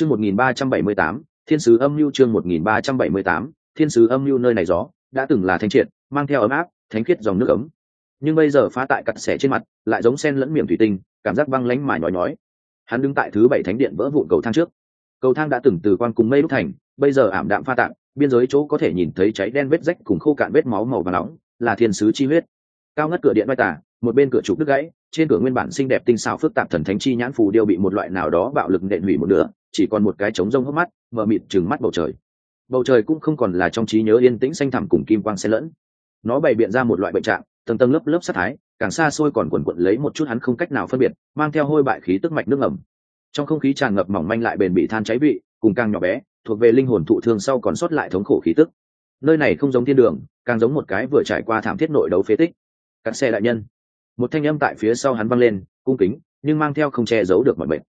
chương một nghìn ba trăm bảy mươi tám, thiên sứ âm mưu chương một nghìn ba trăm bảy mươi tám, thiên sứ âm mưu nơi này gió, đã từng là thanh triệt, mang theo ấm áp, thánh khiết dòng nước ấm. Nhưng bây giờ phá tại cặn xẻ trên mặt, lại giống sen lẫn miệng thủy tinh, cảm giác băng lánh mải nhói nhói. Hắn đứng tại thứ bảy thánh điện vỡ vụn cầu thang trước. Cầu thang đã từng từ quan cùng mây đúc thành, bây giờ ảm đạm pha tạng biên giới chỗ có thể nhìn thấy cháy đen vết rách cùng khô cạn vết máu màu và nóng, là thiên sứ chi huyết. Cao ngất cửa điện vai tả, một bên cửa trục đứt gãy, trên cửa nguyên bản xinh đẹp tinh xảo phức tạp thần thánh chi nhãn phù điêu bị một loại nào đó bạo lực nện hủy một nửa chỉ còn một cái trống rông hốc mắt, mờ mịt chừng mắt bầu trời. Bầu trời cũng không còn là trong trí nhớ yên tĩnh xanh thẳm cùng kim quang xen lẫn. Nó bày biện ra một loại bệnh trạng, tầng tầng lớp lớp sát thái, càng xa xôi còn quần quận lấy một chút hắn không cách nào phân biệt, mang theo hôi bại khí tức mạch nước ẩm trong không khí tràn ngập mỏng manh lại bền bị than cháy vị, cùng càng nhỏ bé, thuộc về linh hồn thụ thương sau còn sót lại thống khổ khí tức. Nơi này không giống thiên đường, càng giống một cái vừa trải qua thảm thiết nội đấu phế tích. Các xe đại nhân. Một thanh âm tại phía sau hắn văng lên, cung kính, nhưng mang theo không che giấu được mọi bệnh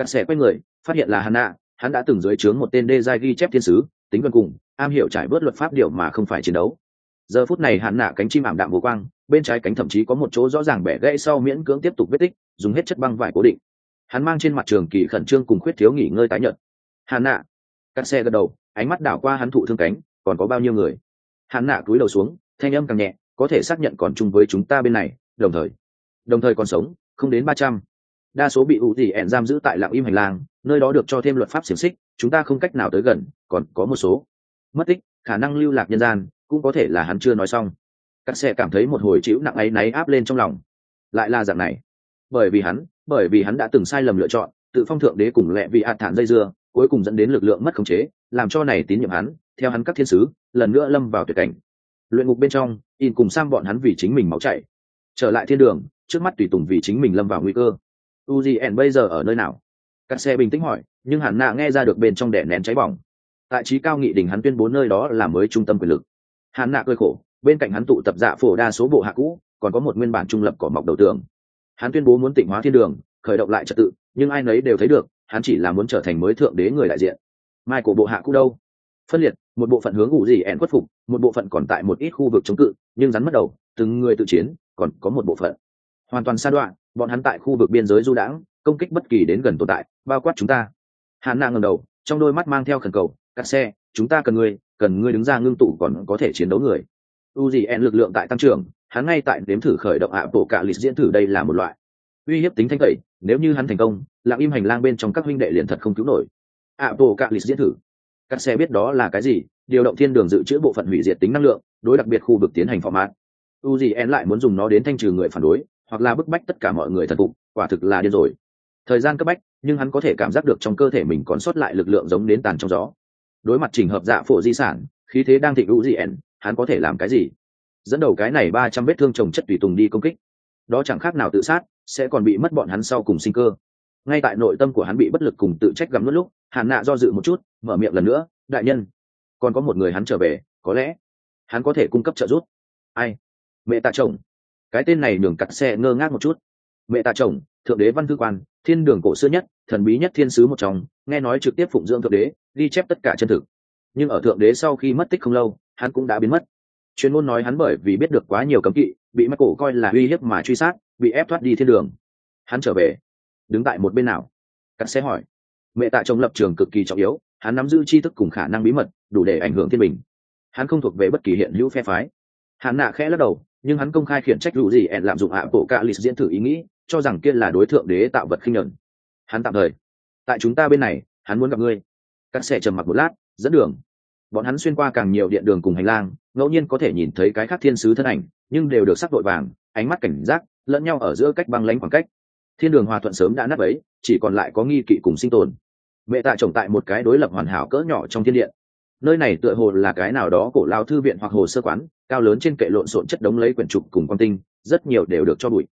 các xe quay người phát hiện là hắn nạ hắn đã từng dưới trướng một tên đê giai ghi chép thiên sứ, tính gần cùng, am hiểu trải bớt luật pháp điều mà không phải chiến đấu. Giờ phút này hắn nạ cánh chim ảm đạm vô quang, bên trái cánh thậm chí có một chỗ rõ ràng bẻ gãy sau miễn cưỡng tiếp tục vết tích, dùng hết chất băng vải cố định. Hắn mang trên mặt trường kỳ khẩn trương cùng khuyết thiếu nghỉ ngơi tái nhợt. Hắn nạ, cắt xe gật đầu, ánh mắt đảo qua hắn thụ thương cánh, còn có bao nhiêu người? Hắn nạ cúi đầu xuống, thanh âm càng nhẹ, có thể xác nhận còn chung với chúng ta bên này, đồng thời. Đồng thời còn sống, không đến ba trăm đa số bị ủ tỉ ẹn giam giữ tại lạng im hành lang, nơi đó được cho thêm luật pháp xiềng xích, chúng ta không cách nào tới gần, còn có một số. Mất tích, khả năng lưu lạc nhân gian, cũng có thể là hắn chưa nói xong. Các xe cảm thấy một hồi chịu nặng ấy náy áp lên trong lòng. Lại là dạng này. Bởi vì hắn, bởi vì hắn đã từng sai lầm lựa chọn, tự phong thượng đế cùng lẹ vị hạt thản dây dưa, cuối cùng dẫn đến lực lượng mất khống chế, làm cho này tín nhiệm hắn, theo hắn các thiên sứ, lần nữa lâm vào tuyệt cảnh. Luyện ngục bên trong, in cùng sang bọn hắn vì chính mình máu chảy. Trở lại thiên đường, trước mắt tùy tùng vì chính mình lâm vào nguy cơ uzn bây giờ ở nơi nào? Cát xe bình tĩnh hỏi, nhưng hẳn nạ nghe ra được bên trong đẻ nén cháy bỏng. Tại trí cao nghị đình hắn tuyên bố nơi đó là mới trung tâm quyền lực. Hắn nạ cười khổ, bên cạnh hắn tụ tập dạ phổ đa số bộ hạ cũ, còn có một nguyên bản trung lập cỏ mọc đầu tường hắn tuyên bố muốn tịnh hóa thiên đường, khởi động lại trật tự, nhưng ai nấy đều thấy được, hắn chỉ là muốn trở thành mới thượng đế người đại diện. Mai của bộ hạ cũ đâu? Phân liệt, một bộ phận hướng ủ gì ẻn khuất phục, một bộ phận còn tại một ít khu vực chống cự, nhưng rắn mất đầu, từng người tự chiến, còn có một bộ phận. Hoàn toàn xa đoạn bọn hắn tại khu vực biên giới du đãng, công kích bất kỳ đến gần tồn tại, bao quát chúng ta. Hắn na ngầm đầu, trong đôi mắt mang theo khẩn cầu cắt xe, chúng ta cần ngươi cần ngươi đứng ra ngưng tụ còn có thể chiến đấu người. U gì en lực lượng tại tăng trưởng, hắn ngay tại đếm thử khởi động ạ bộ cả lịch diễn thử đây là một loại. Uy hiếp tính thanh tẩy, nếu như hắn thành công, lặng im hành lang bên trong các huynh đệ liền thật không cứu nổi. Ạ bộ cả lịch diễn thử. Các xe biết đó là cái gì? Điều động thiên đường dự trữ bộ phận hủy diệt tính năng lượng, đối đặc biệt khu vực tiến hành format u gì en lại muốn dùng nó đến thanh trừ người phản đối hoặc là bức bách tất cả mọi người thần phục, quả thực là điên rồi. Thời gian cấp bách, nhưng hắn có thể cảm giác được trong cơ thể mình còn sót lại lực lượng giống đến tàn trong gió. Đối mặt trình hợp dạ phổ di sản, khí thế đang thịnh hữu gì ẻn hắn có thể làm cái gì? Dẫn đầu cái này ba trăm vết thương trồng chất tùy tùng đi công kích. Đó chẳng khác nào tự sát, sẽ còn bị mất bọn hắn sau cùng sinh cơ. Ngay tại nội tâm của hắn bị bất lực cùng tự trách gắm nuốt lúc, hàn nạ do dự một chút, mở miệng lần nữa, đại nhân, còn có một người hắn trở về, có lẽ hắn có thể cung cấp trợ giúp. Ai? Mẹ tạ chồng cái tên này nhường cặt xe ngơ ngác một chút. Mẹ tạ chồng, thượng đế văn thư quan, thiên đường cổ xưa nhất, thần bí nhất thiên sứ một trong, nghe nói trực tiếp phụng dưỡng thượng đế, ghi chép tất cả chân thực. Nhưng ở thượng đế sau khi mất tích không lâu, hắn cũng đã biến mất. Chuyên môn nói hắn bởi vì biết được quá nhiều cấm kỵ, bị mắc cổ coi là uy hiếp mà truy sát, bị ép thoát đi thiên đường. Hắn trở về, đứng tại một bên nào? Cắt sẽ hỏi. Mẹ tạ chồng lập trường cực kỳ trọng yếu, hắn nắm giữ tri thức cùng khả năng bí mật, đủ để ảnh hưởng thiên bình. Hắn không thuộc về bất kỳ hiện hữu phe phái. Hắn nạ khẽ lắc đầu nhưng hắn công khai khiển trách dù gì ẹn lạm dụng ạ bộ cạ lịch diễn thử ý nghĩ, cho rằng kia là đối tượng đế tạo vật khinh nhuận. Hắn tạm thời, tại chúng ta bên này, hắn muốn gặp ngươi. Cắt xe trầm mặc một lát, dẫn đường. Bọn hắn xuyên qua càng nhiều điện đường cùng hành lang, ngẫu nhiên có thể nhìn thấy cái khác thiên sứ thân ảnh, nhưng đều được sắc vội vàng, ánh mắt cảnh giác, lẫn nhau ở giữa cách băng lánh khoảng cách. Thiên đường hòa thuận sớm đã nắp ấy chỉ còn lại có nghi kỵ cùng sinh tồn. Mẹ tạ trồng tại một cái đối lập hoàn hảo cỡ nhỏ trong thiên điện nơi này tựa hồ là cái nào đó cổ lao thư viện hoặc hồ sơ quán, cao lớn trên kệ lộn xộn chất đống lấy quyển trục cùng quan tinh, rất nhiều đều được cho bụi.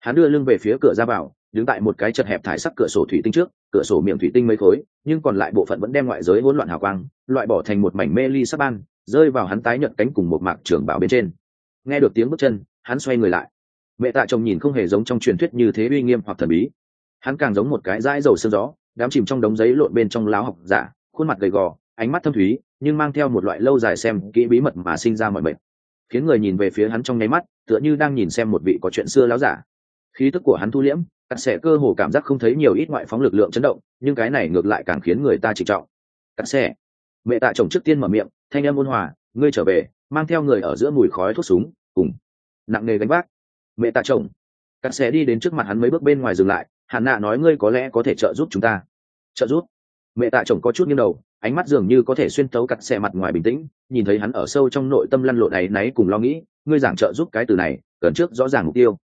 Hắn đưa lưng về phía cửa ra vào, đứng tại một cái chật hẹp thải sắc cửa sổ thủy tinh trước, cửa sổ miệng thủy tinh mấy khối, nhưng còn lại bộ phận vẫn đem ngoại giới hỗn loạn hào quang, loại bỏ thành một mảnh mê ly sắp ban, rơi vào hắn tái nhợt cánh cùng một mạc trường bảo bên trên. Nghe được tiếng bước chân, hắn xoay người lại. Mẹ tạ chồng nhìn không hề giống trong truyền thuyết như thế uy nghiêm hoặc thần bí. Hắn càng giống một cái dãi dầu sương gió, đám chìm trong đống giấy lộn bên trong láo học giả, khuôn mặt gầy gò, ánh mắt thâm thúy nhưng mang theo một loại lâu dài xem kỹ bí mật mà sinh ra mọi mệnh. Khiến người nhìn về phía hắn trong nháy mắt, tựa như đang nhìn xem một vị có chuyện xưa láo giả. Khí tức của hắn thu liễm, cắt xẻ cơ hồ cảm giác không thấy nhiều ít ngoại phóng lực lượng chấn động, nhưng cái này ngược lại càng khiến người ta trịnh trọng. Cắt xẻ. Mẹ tạ chồng trước tiên mở miệng, thanh em ôn hòa, ngươi trở về, mang theo người ở giữa mùi khói thuốc súng, cùng nặng nề gánh vác. Mẹ tạ chồng. Cắt xẻ đi đến trước mặt hắn mấy bước bên ngoài dừng lại hạn nạ nói ngươi có lẽ có thể trợ giúp chúng ta. Trợ giúp? Mẹ tạ chồng có chút nghiêng đầu ánh mắt dường như có thể xuyên tấu cặt xe mặt ngoài bình tĩnh, nhìn thấy hắn ở sâu trong nội tâm lăn lộn ấy náy cùng lo nghĩ, ngươi giảng trợ giúp cái từ này cần trước rõ ràng mục tiêu.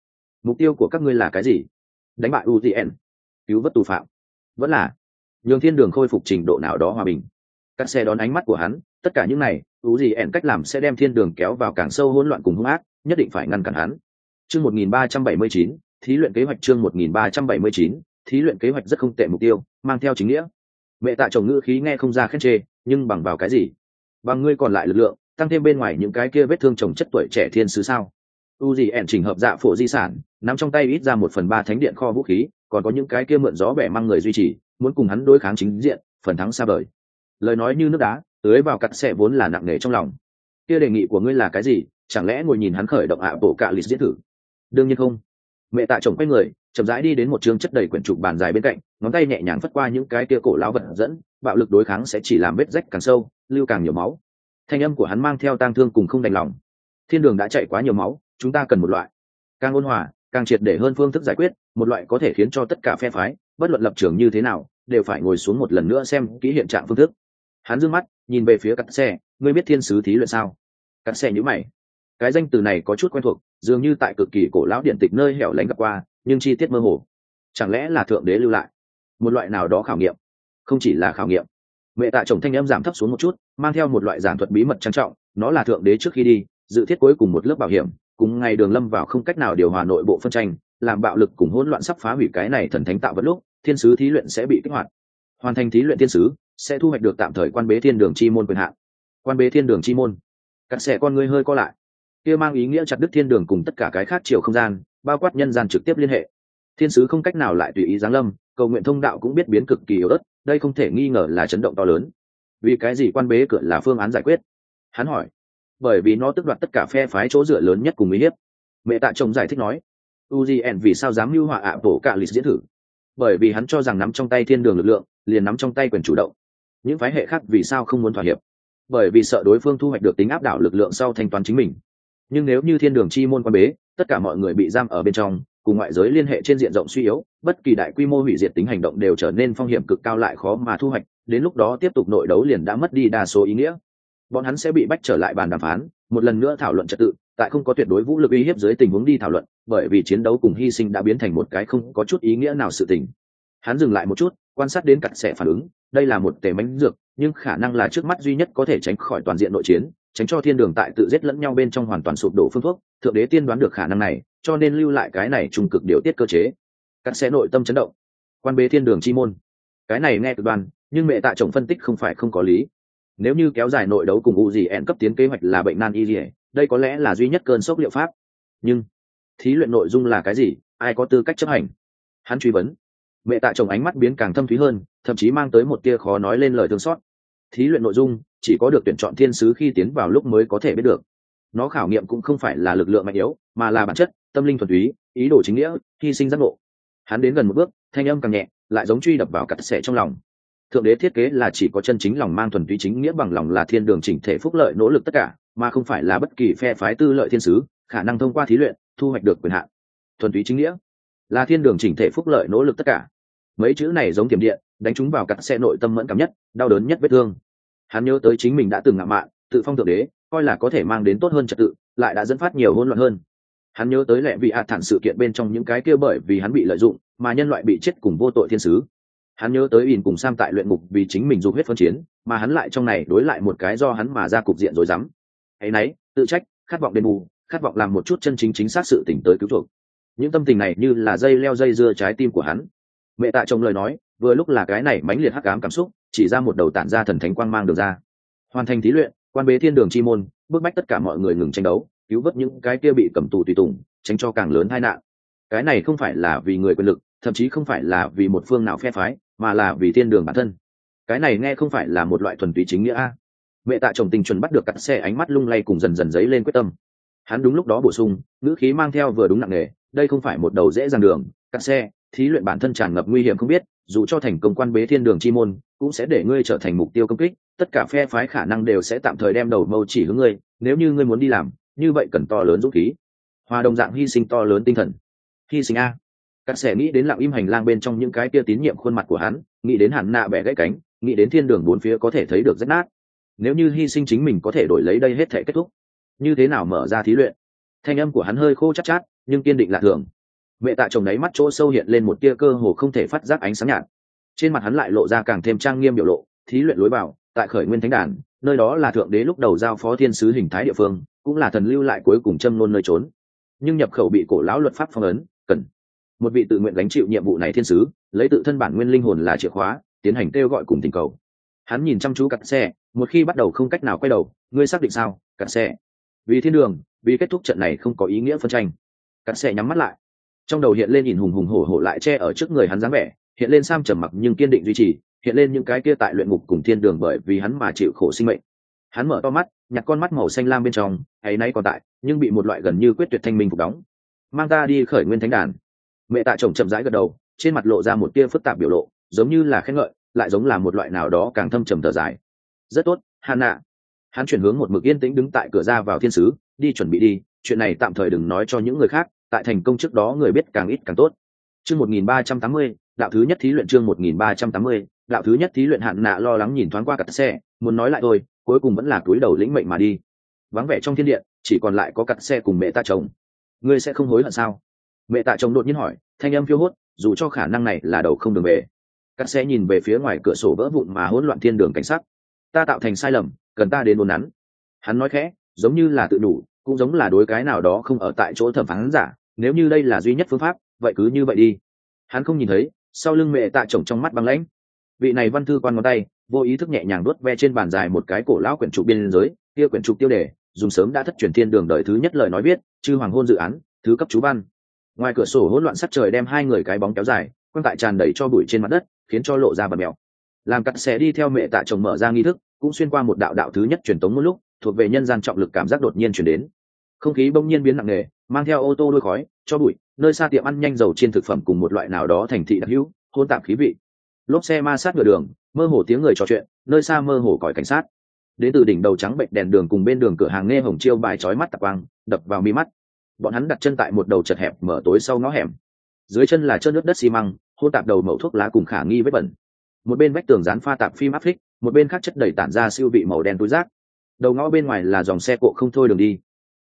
Mục tiêu của các ngươi là cái gì? Đánh bại utn cứu vớt tù phạm. Vẫn là nhường thiên đường khôi phục trình độ nào đó hòa bình. Các xe đón ánh mắt của hắn, tất cả những này ú gì ẻn cách làm sẽ đem thiên đường kéo vào càng sâu hỗn loạn cùng hung ác, nhất định phải ngăn cản hắn. Chương một nghìn ba trăm bảy mươi chín, thí luyện kế hoạch chương một nghìn ba trăm bảy mươi chín, thí luyện kế hoạch rất không tệ mục tiêu, mang theo chính nghĩa mẹ tạ chồng ngữ khí nghe không ra khen chê, nhưng bằng vào cái gì? Bằng ngươi còn lại lực lượng, tăng thêm bên ngoài những cái kia vết thương chồng chất tuổi trẻ thiên sứ sao? U gì ẻn chỉnh hợp dạ phổ di sản, nắm trong tay ít ra một phần ba thánh điện kho vũ khí, còn có những cái kia mượn gió bẻ mang người duy trì, muốn cùng hắn đối kháng chính diện, phần thắng xa vời. Lời nói như nước đá, tưới vào cặn xe vốn là nặng nề trong lòng. Kia đề nghị của ngươi là cái gì? Chẳng lẽ ngồi nhìn hắn khởi động ạ bộ cạ lịch diễn thử? Đương nhiên không. Mẹ tạ chồng quay người chậm rãi đi đến một chương chất đầy quyển trục bàn dài bên cạnh, ngón tay nhẹ nhàng phất qua những cái kia cổ lão vật dẫn, bạo lực đối kháng sẽ chỉ làm vết rách càng sâu, lưu càng nhiều máu. Thanh âm của hắn mang theo tang thương cùng không đành lòng. Thiên đường đã chạy quá nhiều máu, chúng ta cần một loại. Càng ôn hòa, càng triệt để hơn phương thức giải quyết, một loại có thể khiến cho tất cả phe phái, bất luận lập trường như thế nào, đều phải ngồi xuống một lần nữa xem kỹ hiện trạng phương thức. Hắn dương mắt, nhìn về phía cắt xe, ngươi biết thiên sứ thí luyện sao? Cắt xe nhữ mày. Cái danh từ này có chút quen thuộc, dường như tại cực kỳ cổ lão điện tịch nơi hẻo lánh gặp qua nhưng chi tiết mơ hồ. Chẳng lẽ là thượng đế lưu lại? Một loại nào đó khảo nghiệm? Không chỉ là khảo nghiệm. Mẹ tạ chồng thanh em giảm thấp xuống một chút, mang theo một loại giảng thuật bí mật trang trọng, nó là thượng đế trước khi đi, dự thiết cuối cùng một lớp bảo hiểm, cùng ngày đường lâm vào không cách nào điều hòa nội bộ phân tranh, làm bạo lực cùng hỗn loạn sắp phá hủy cái này thần thánh tạo vật lúc, thiên sứ thí luyện sẽ bị kích hoạt. Hoàn thành thí luyện thiên sứ, sẽ thu hoạch được tạm thời quan bế thiên đường chi môn quyền hạn. Quan bế thiên đường chi môn. Cắt xẻ con ngươi hơi co lại. Kia mang ý nghĩa chặt đứt thiên đường cùng tất cả cái khác chiều không gian bao quát nhân gian trực tiếp liên hệ. Thiên sứ không cách nào lại tùy ý giáng lâm, cầu nguyện thông đạo cũng biết biến cực kỳ yếu ớt, đây không thể nghi ngờ là chấn động to lớn. Vì cái gì quan bế cửa là phương án giải quyết? Hắn hỏi. Bởi vì nó tức đoạt tất cả phe phái chỗ dựa lớn nhất cùng uy hiếp. Mẹ tạ chồng giải thích nói. Uzn vì sao dám mưu họa ạ bổ cả lịch diễn thử? Bởi vì hắn cho rằng nắm trong tay thiên đường lực lượng, liền nắm trong tay quyền chủ động. Những phái hệ khác vì sao không muốn thỏa hiệp? Bởi vì sợ đối phương thu hoạch được tính áp đảo lực lượng sau thanh toán chính mình. Nhưng nếu như thiên đường chi môn quan bế tất cả mọi người bị giam ở bên trong, cùng ngoại giới liên hệ trên diện rộng suy yếu, bất kỳ đại quy mô hủy diệt tính hành động đều trở nên phong hiểm cực cao lại khó mà thu hoạch, đến lúc đó tiếp tục nội đấu liền đã mất đi đa số ý nghĩa. Bọn hắn sẽ bị bách trở lại bàn đàm phán, một lần nữa thảo luận trật tự, tại không có tuyệt đối vũ lực uy hiếp dưới tình huống đi thảo luận, bởi vì chiến đấu cùng hy sinh đã biến thành một cái không có chút ý nghĩa nào sự tình. Hắn dừng lại một chút, quan sát đến cặn sẽ phản ứng, đây là một tề mánh dược, nhưng khả năng là trước mắt duy nhất có thể tránh khỏi toàn diện nội chiến tránh cho thiên đường tại tự giết lẫn nhau bên trong hoàn toàn sụp đổ phương thuốc, thượng đế tiên đoán được khả năng này, cho nên lưu lại cái này trung cực điều tiết cơ chế. Cắt sẽ nội tâm chấn động. Quan bế thiên đường chi môn. Cái này nghe cực đoan, nhưng mẹ tạ chồng phân tích không phải không có lý. Nếu như kéo dài nội đấu cùng u gì ẹn cấp tiến kế hoạch là bệnh nan y dỉa đây có lẽ là duy nhất cơn sốc liệu pháp. Nhưng, thí luyện nội dung là cái gì, ai có tư cách chấp hành? Hắn truy vấn. Mẹ tạ chồng ánh mắt biến càng thâm thúy hơn, thậm chí mang tới một tia khó nói lên lời thương xót thí luyện nội dung, chỉ có được tuyển chọn thiên sứ khi tiến vào lúc mới có thể biết được. Nó khảo nghiệm cũng không phải là lực lượng mạnh yếu, mà là bản chất, tâm linh thuần túy, ý đồ chính nghĩa, hy sinh giác ngộ. Hắn đến gần một bước, thanh âm càng nhẹ, lại giống truy đập vào cặt sẻ trong lòng. Thượng đế thiết kế là chỉ có chân chính lòng mang thuần túy chính nghĩa bằng lòng là thiên đường chỉnh thể phúc lợi nỗ lực tất cả, mà không phải là bất kỳ phe phái tư lợi thiên sứ, khả năng thông qua thí luyện, thu hoạch được quyền hạn. Thuần túy chính nghĩa là thiên đường chỉnh thể phúc lợi nỗ lực tất cả. Mấy chữ này giống tiềm điện đánh chúng vào cặn xe nội tâm mẫn cảm nhất, đau đớn nhất vết thương. Hắn nhớ tới chính mình đã từng ngạo mạn, tự phong thượng đế, coi là có thể mang đến tốt hơn trật tự, lại đã dẫn phát nhiều hỗn loạn hơn. Hắn nhớ tới lẹ vị hạ thản sự kiện bên trong những cái kia bởi vì hắn bị lợi dụng, mà nhân loại bị chết cùng vô tội thiên sứ. Hắn nhớ tới ỉn cùng sam tại luyện ngục vì chính mình dùng huyết phân chiến, mà hắn lại trong này đối lại một cái do hắn mà ra cục diện rồi dám ấy nấy, tự trách, khát vọng đền bù, khát vọng làm một chút chân chính chính xác sự tỉnh tới cứu thuộc. Những tâm tình này như là dây leo dây dưa trái tim của hắn. Mẹ tạ chồng lời nói vừa lúc là cái này mãnh liệt hắc ám cảm xúc, chỉ ra một đầu tản ra thần thánh quang mang được ra. Hoàn thành thí luyện, quan bế thiên đường chi môn bức bách tất cả mọi người ngừng tranh đấu, cứu vớt những cái kia bị cầm tù tùy tùng, tránh cho càng lớn tai nạn. Cái này không phải là vì người quyền lực, thậm chí không phải là vì một phương nào phe phái, mà là vì thiên đường bản thân. Cái này nghe không phải là một loại thuần túy chính nghĩa a. Mẹ tạ chồng tình chuẩn bắt được cặn xe ánh mắt lung lay cùng dần dần dấy lên quyết tâm. Hắn đúng lúc đó bổ sung, ngữ khí mang theo vừa đúng nặng nề, đây không phải một đầu dễ dàng đường cặn xe, thí luyện bản thân tràn ngập nguy hiểm không biết dù cho thành công quan bế thiên đường chi môn cũng sẽ để ngươi trở thành mục tiêu công kích tất cả phe phái khả năng đều sẽ tạm thời đem đầu mâu chỉ hướng ngươi nếu như ngươi muốn đi làm như vậy cần to lớn dũng khí. Hòa đồng dạng hy sinh to lớn tinh thần. Hy sinh a. Cắt sẻ nghĩ đến lặng im hành lang bên trong những cái kia tín nhiệm khuôn mặt của hắn nghĩ đến hẳn nạ bẻ gãy cánh nghĩ đến thiên đường bốn phía có thể thấy được rách nát. Nếu như hy sinh chính mình có thể đổi lấy đây hết thể kết thúc. Như thế nào mở ra thí luyện? Thanh âm của hắn hơi khô chắc chát, chát nhưng kiên định lạ thường mẹ tạ chồng đáy mắt chỗ sâu hiện lên một tia cơ hồ không thể phát giác ánh sáng nhạt. Trên mặt hắn lại lộ ra càng thêm trang nghiêm biểu lộ, thí luyện lối vào, tại khởi nguyên thánh đàn, nơi đó là thượng đế lúc đầu giao phó thiên sứ hình thái địa phương, cũng là thần lưu lại cuối cùng châm nôn nơi trốn. Nhưng nhập khẩu bị cổ lão luật pháp phong ấn, cần một vị tự nguyện gánh chịu nhiệm vụ này thiên sứ, lấy tự thân bản nguyên linh hồn là chìa khóa, tiến hành kêu gọi cùng tình cầu. Hắn nhìn chăm chú cặn xe, một khi bắt đầu không cách nào quay đầu, ngươi xác định sao? Cặn xe. Vì thiên đường, vì kết thúc trận này không có ý nghĩa phân tranh. Cặn xe nhắm mắt lại trong đầu hiện lên nhìn hùng hùng hổ hổ lại che ở trước người hắn dáng vẻ, hiện lên sam trầm mặc nhưng kiên định duy trì, hiện lên những cái kia tại luyện ngục cùng thiên đường bởi vì hắn mà chịu khổ sinh mệnh. Hắn mở to mắt, nhặt con mắt màu xanh lam bên trong ấy nay còn tại, nhưng bị một loại gần như quyết tuyệt thanh minh phục đóng. Mang ta đi khởi nguyên thánh đàn. Mẹ tạ chồng chậm rãi gật đầu, trên mặt lộ ra một tia phức tạp biểu lộ, giống như là khen ngợi, lại giống là một loại nào đó càng thâm trầm thở dài. Rất tốt hanna hắn chuyển hướng một mực yên tĩnh đứng tại cửa ra vào thiên sứ, đi chuẩn bị đi, chuyện này tạm thời đừng nói cho những người khác tại thành công trước đó người biết càng ít càng tốt. Chương một nghìn ba trăm tám mươi, đạo thứ nhất thí luyện chương một nghìn ba trăm tám mươi, đạo thứ nhất thí luyện hạn nạ lo lắng nhìn thoáng qua cả xe, muốn nói lại thôi, cuối cùng vẫn là túi đầu lĩnh mệnh mà đi. Vắng vẻ trong thiên điện chỉ còn lại có cặt xe cùng mẹ ta chồng. Ngươi sẽ không hối hận sao? Mẹ tạ chồng đột nhiên hỏi, thanh âm phiêu hốt, dù cho khả năng này là đầu không đường về. Cắt xe nhìn về phía ngoài cửa sổ vỡ vụn mà hỗn loạn thiên đường cảnh sát ta tạo thành sai lầm, cần ta đến đồn nắn. Hắn nói khẽ, giống như là tự đủ, cũng giống là đối cái nào đó không ở tại chỗ thẩm phán giả nếu như đây là duy nhất phương pháp, vậy cứ như vậy đi. Hắn không nhìn thấy, sau lưng mẹ tạ chồng trong mắt băng lãnh. Vị này văn thư quan ngón tay, vô ý thức nhẹ nhàng đốt ve trên bàn dài một cái cổ lão quyển trục biên giới, kia quyển trục tiêu đề, dùng sớm đã thất truyền thiên đường đời thứ nhất lời nói viết, chư hoàng hôn dự án, thứ cấp chú văn. Ngoài cửa sổ hỗn loạn sắt trời đem hai người cái bóng kéo dài quan tại tràn đầy cho bụi trên mặt đất, khiến cho lộ ra bật mèo làm cặn xe đi theo mẹ tạ chồng mở ra nghi thức, cũng xuyên qua một đạo đạo thứ nhất truyền tống một lúc, thuộc về nhân gian trọng lực cảm giác đột nhiên chuyển đến. Không khí bỗng nhiên biến nặng nề mang theo ô tô đôi khói, cho bụi, nơi xa tiệm ăn nhanh dầu trên thực phẩm cùng một loại nào đó thành thị đặc hữu, hôn tạm khí vị. Lốp xe ma sát ngựa đường, mơ hồ tiếng người trò chuyện, nơi xa mơ hồ còi cảnh sát. Đến từ đỉnh đầu trắng bệnh đèn đường cùng bên đường cửa hàng nghe hồng chiêu bài trói mắt tạp quang, đập vào mi mắt. Bọn hắn đặt chân tại một đầu chật hẹp mở tối sau ngõ hẻm. Dưới chân là chân nước đất xi măng, hôn tạp đầu mẩu thuốc lá cùng khả nghi vết bẩn. Một bên vách tường dán pha tạp phim áp phích một bên khác chất đầy tản ra siêu vị màu đen túi rác. Đầu ngõ bên ngoài là dòng xe cộ không thôi đường đi.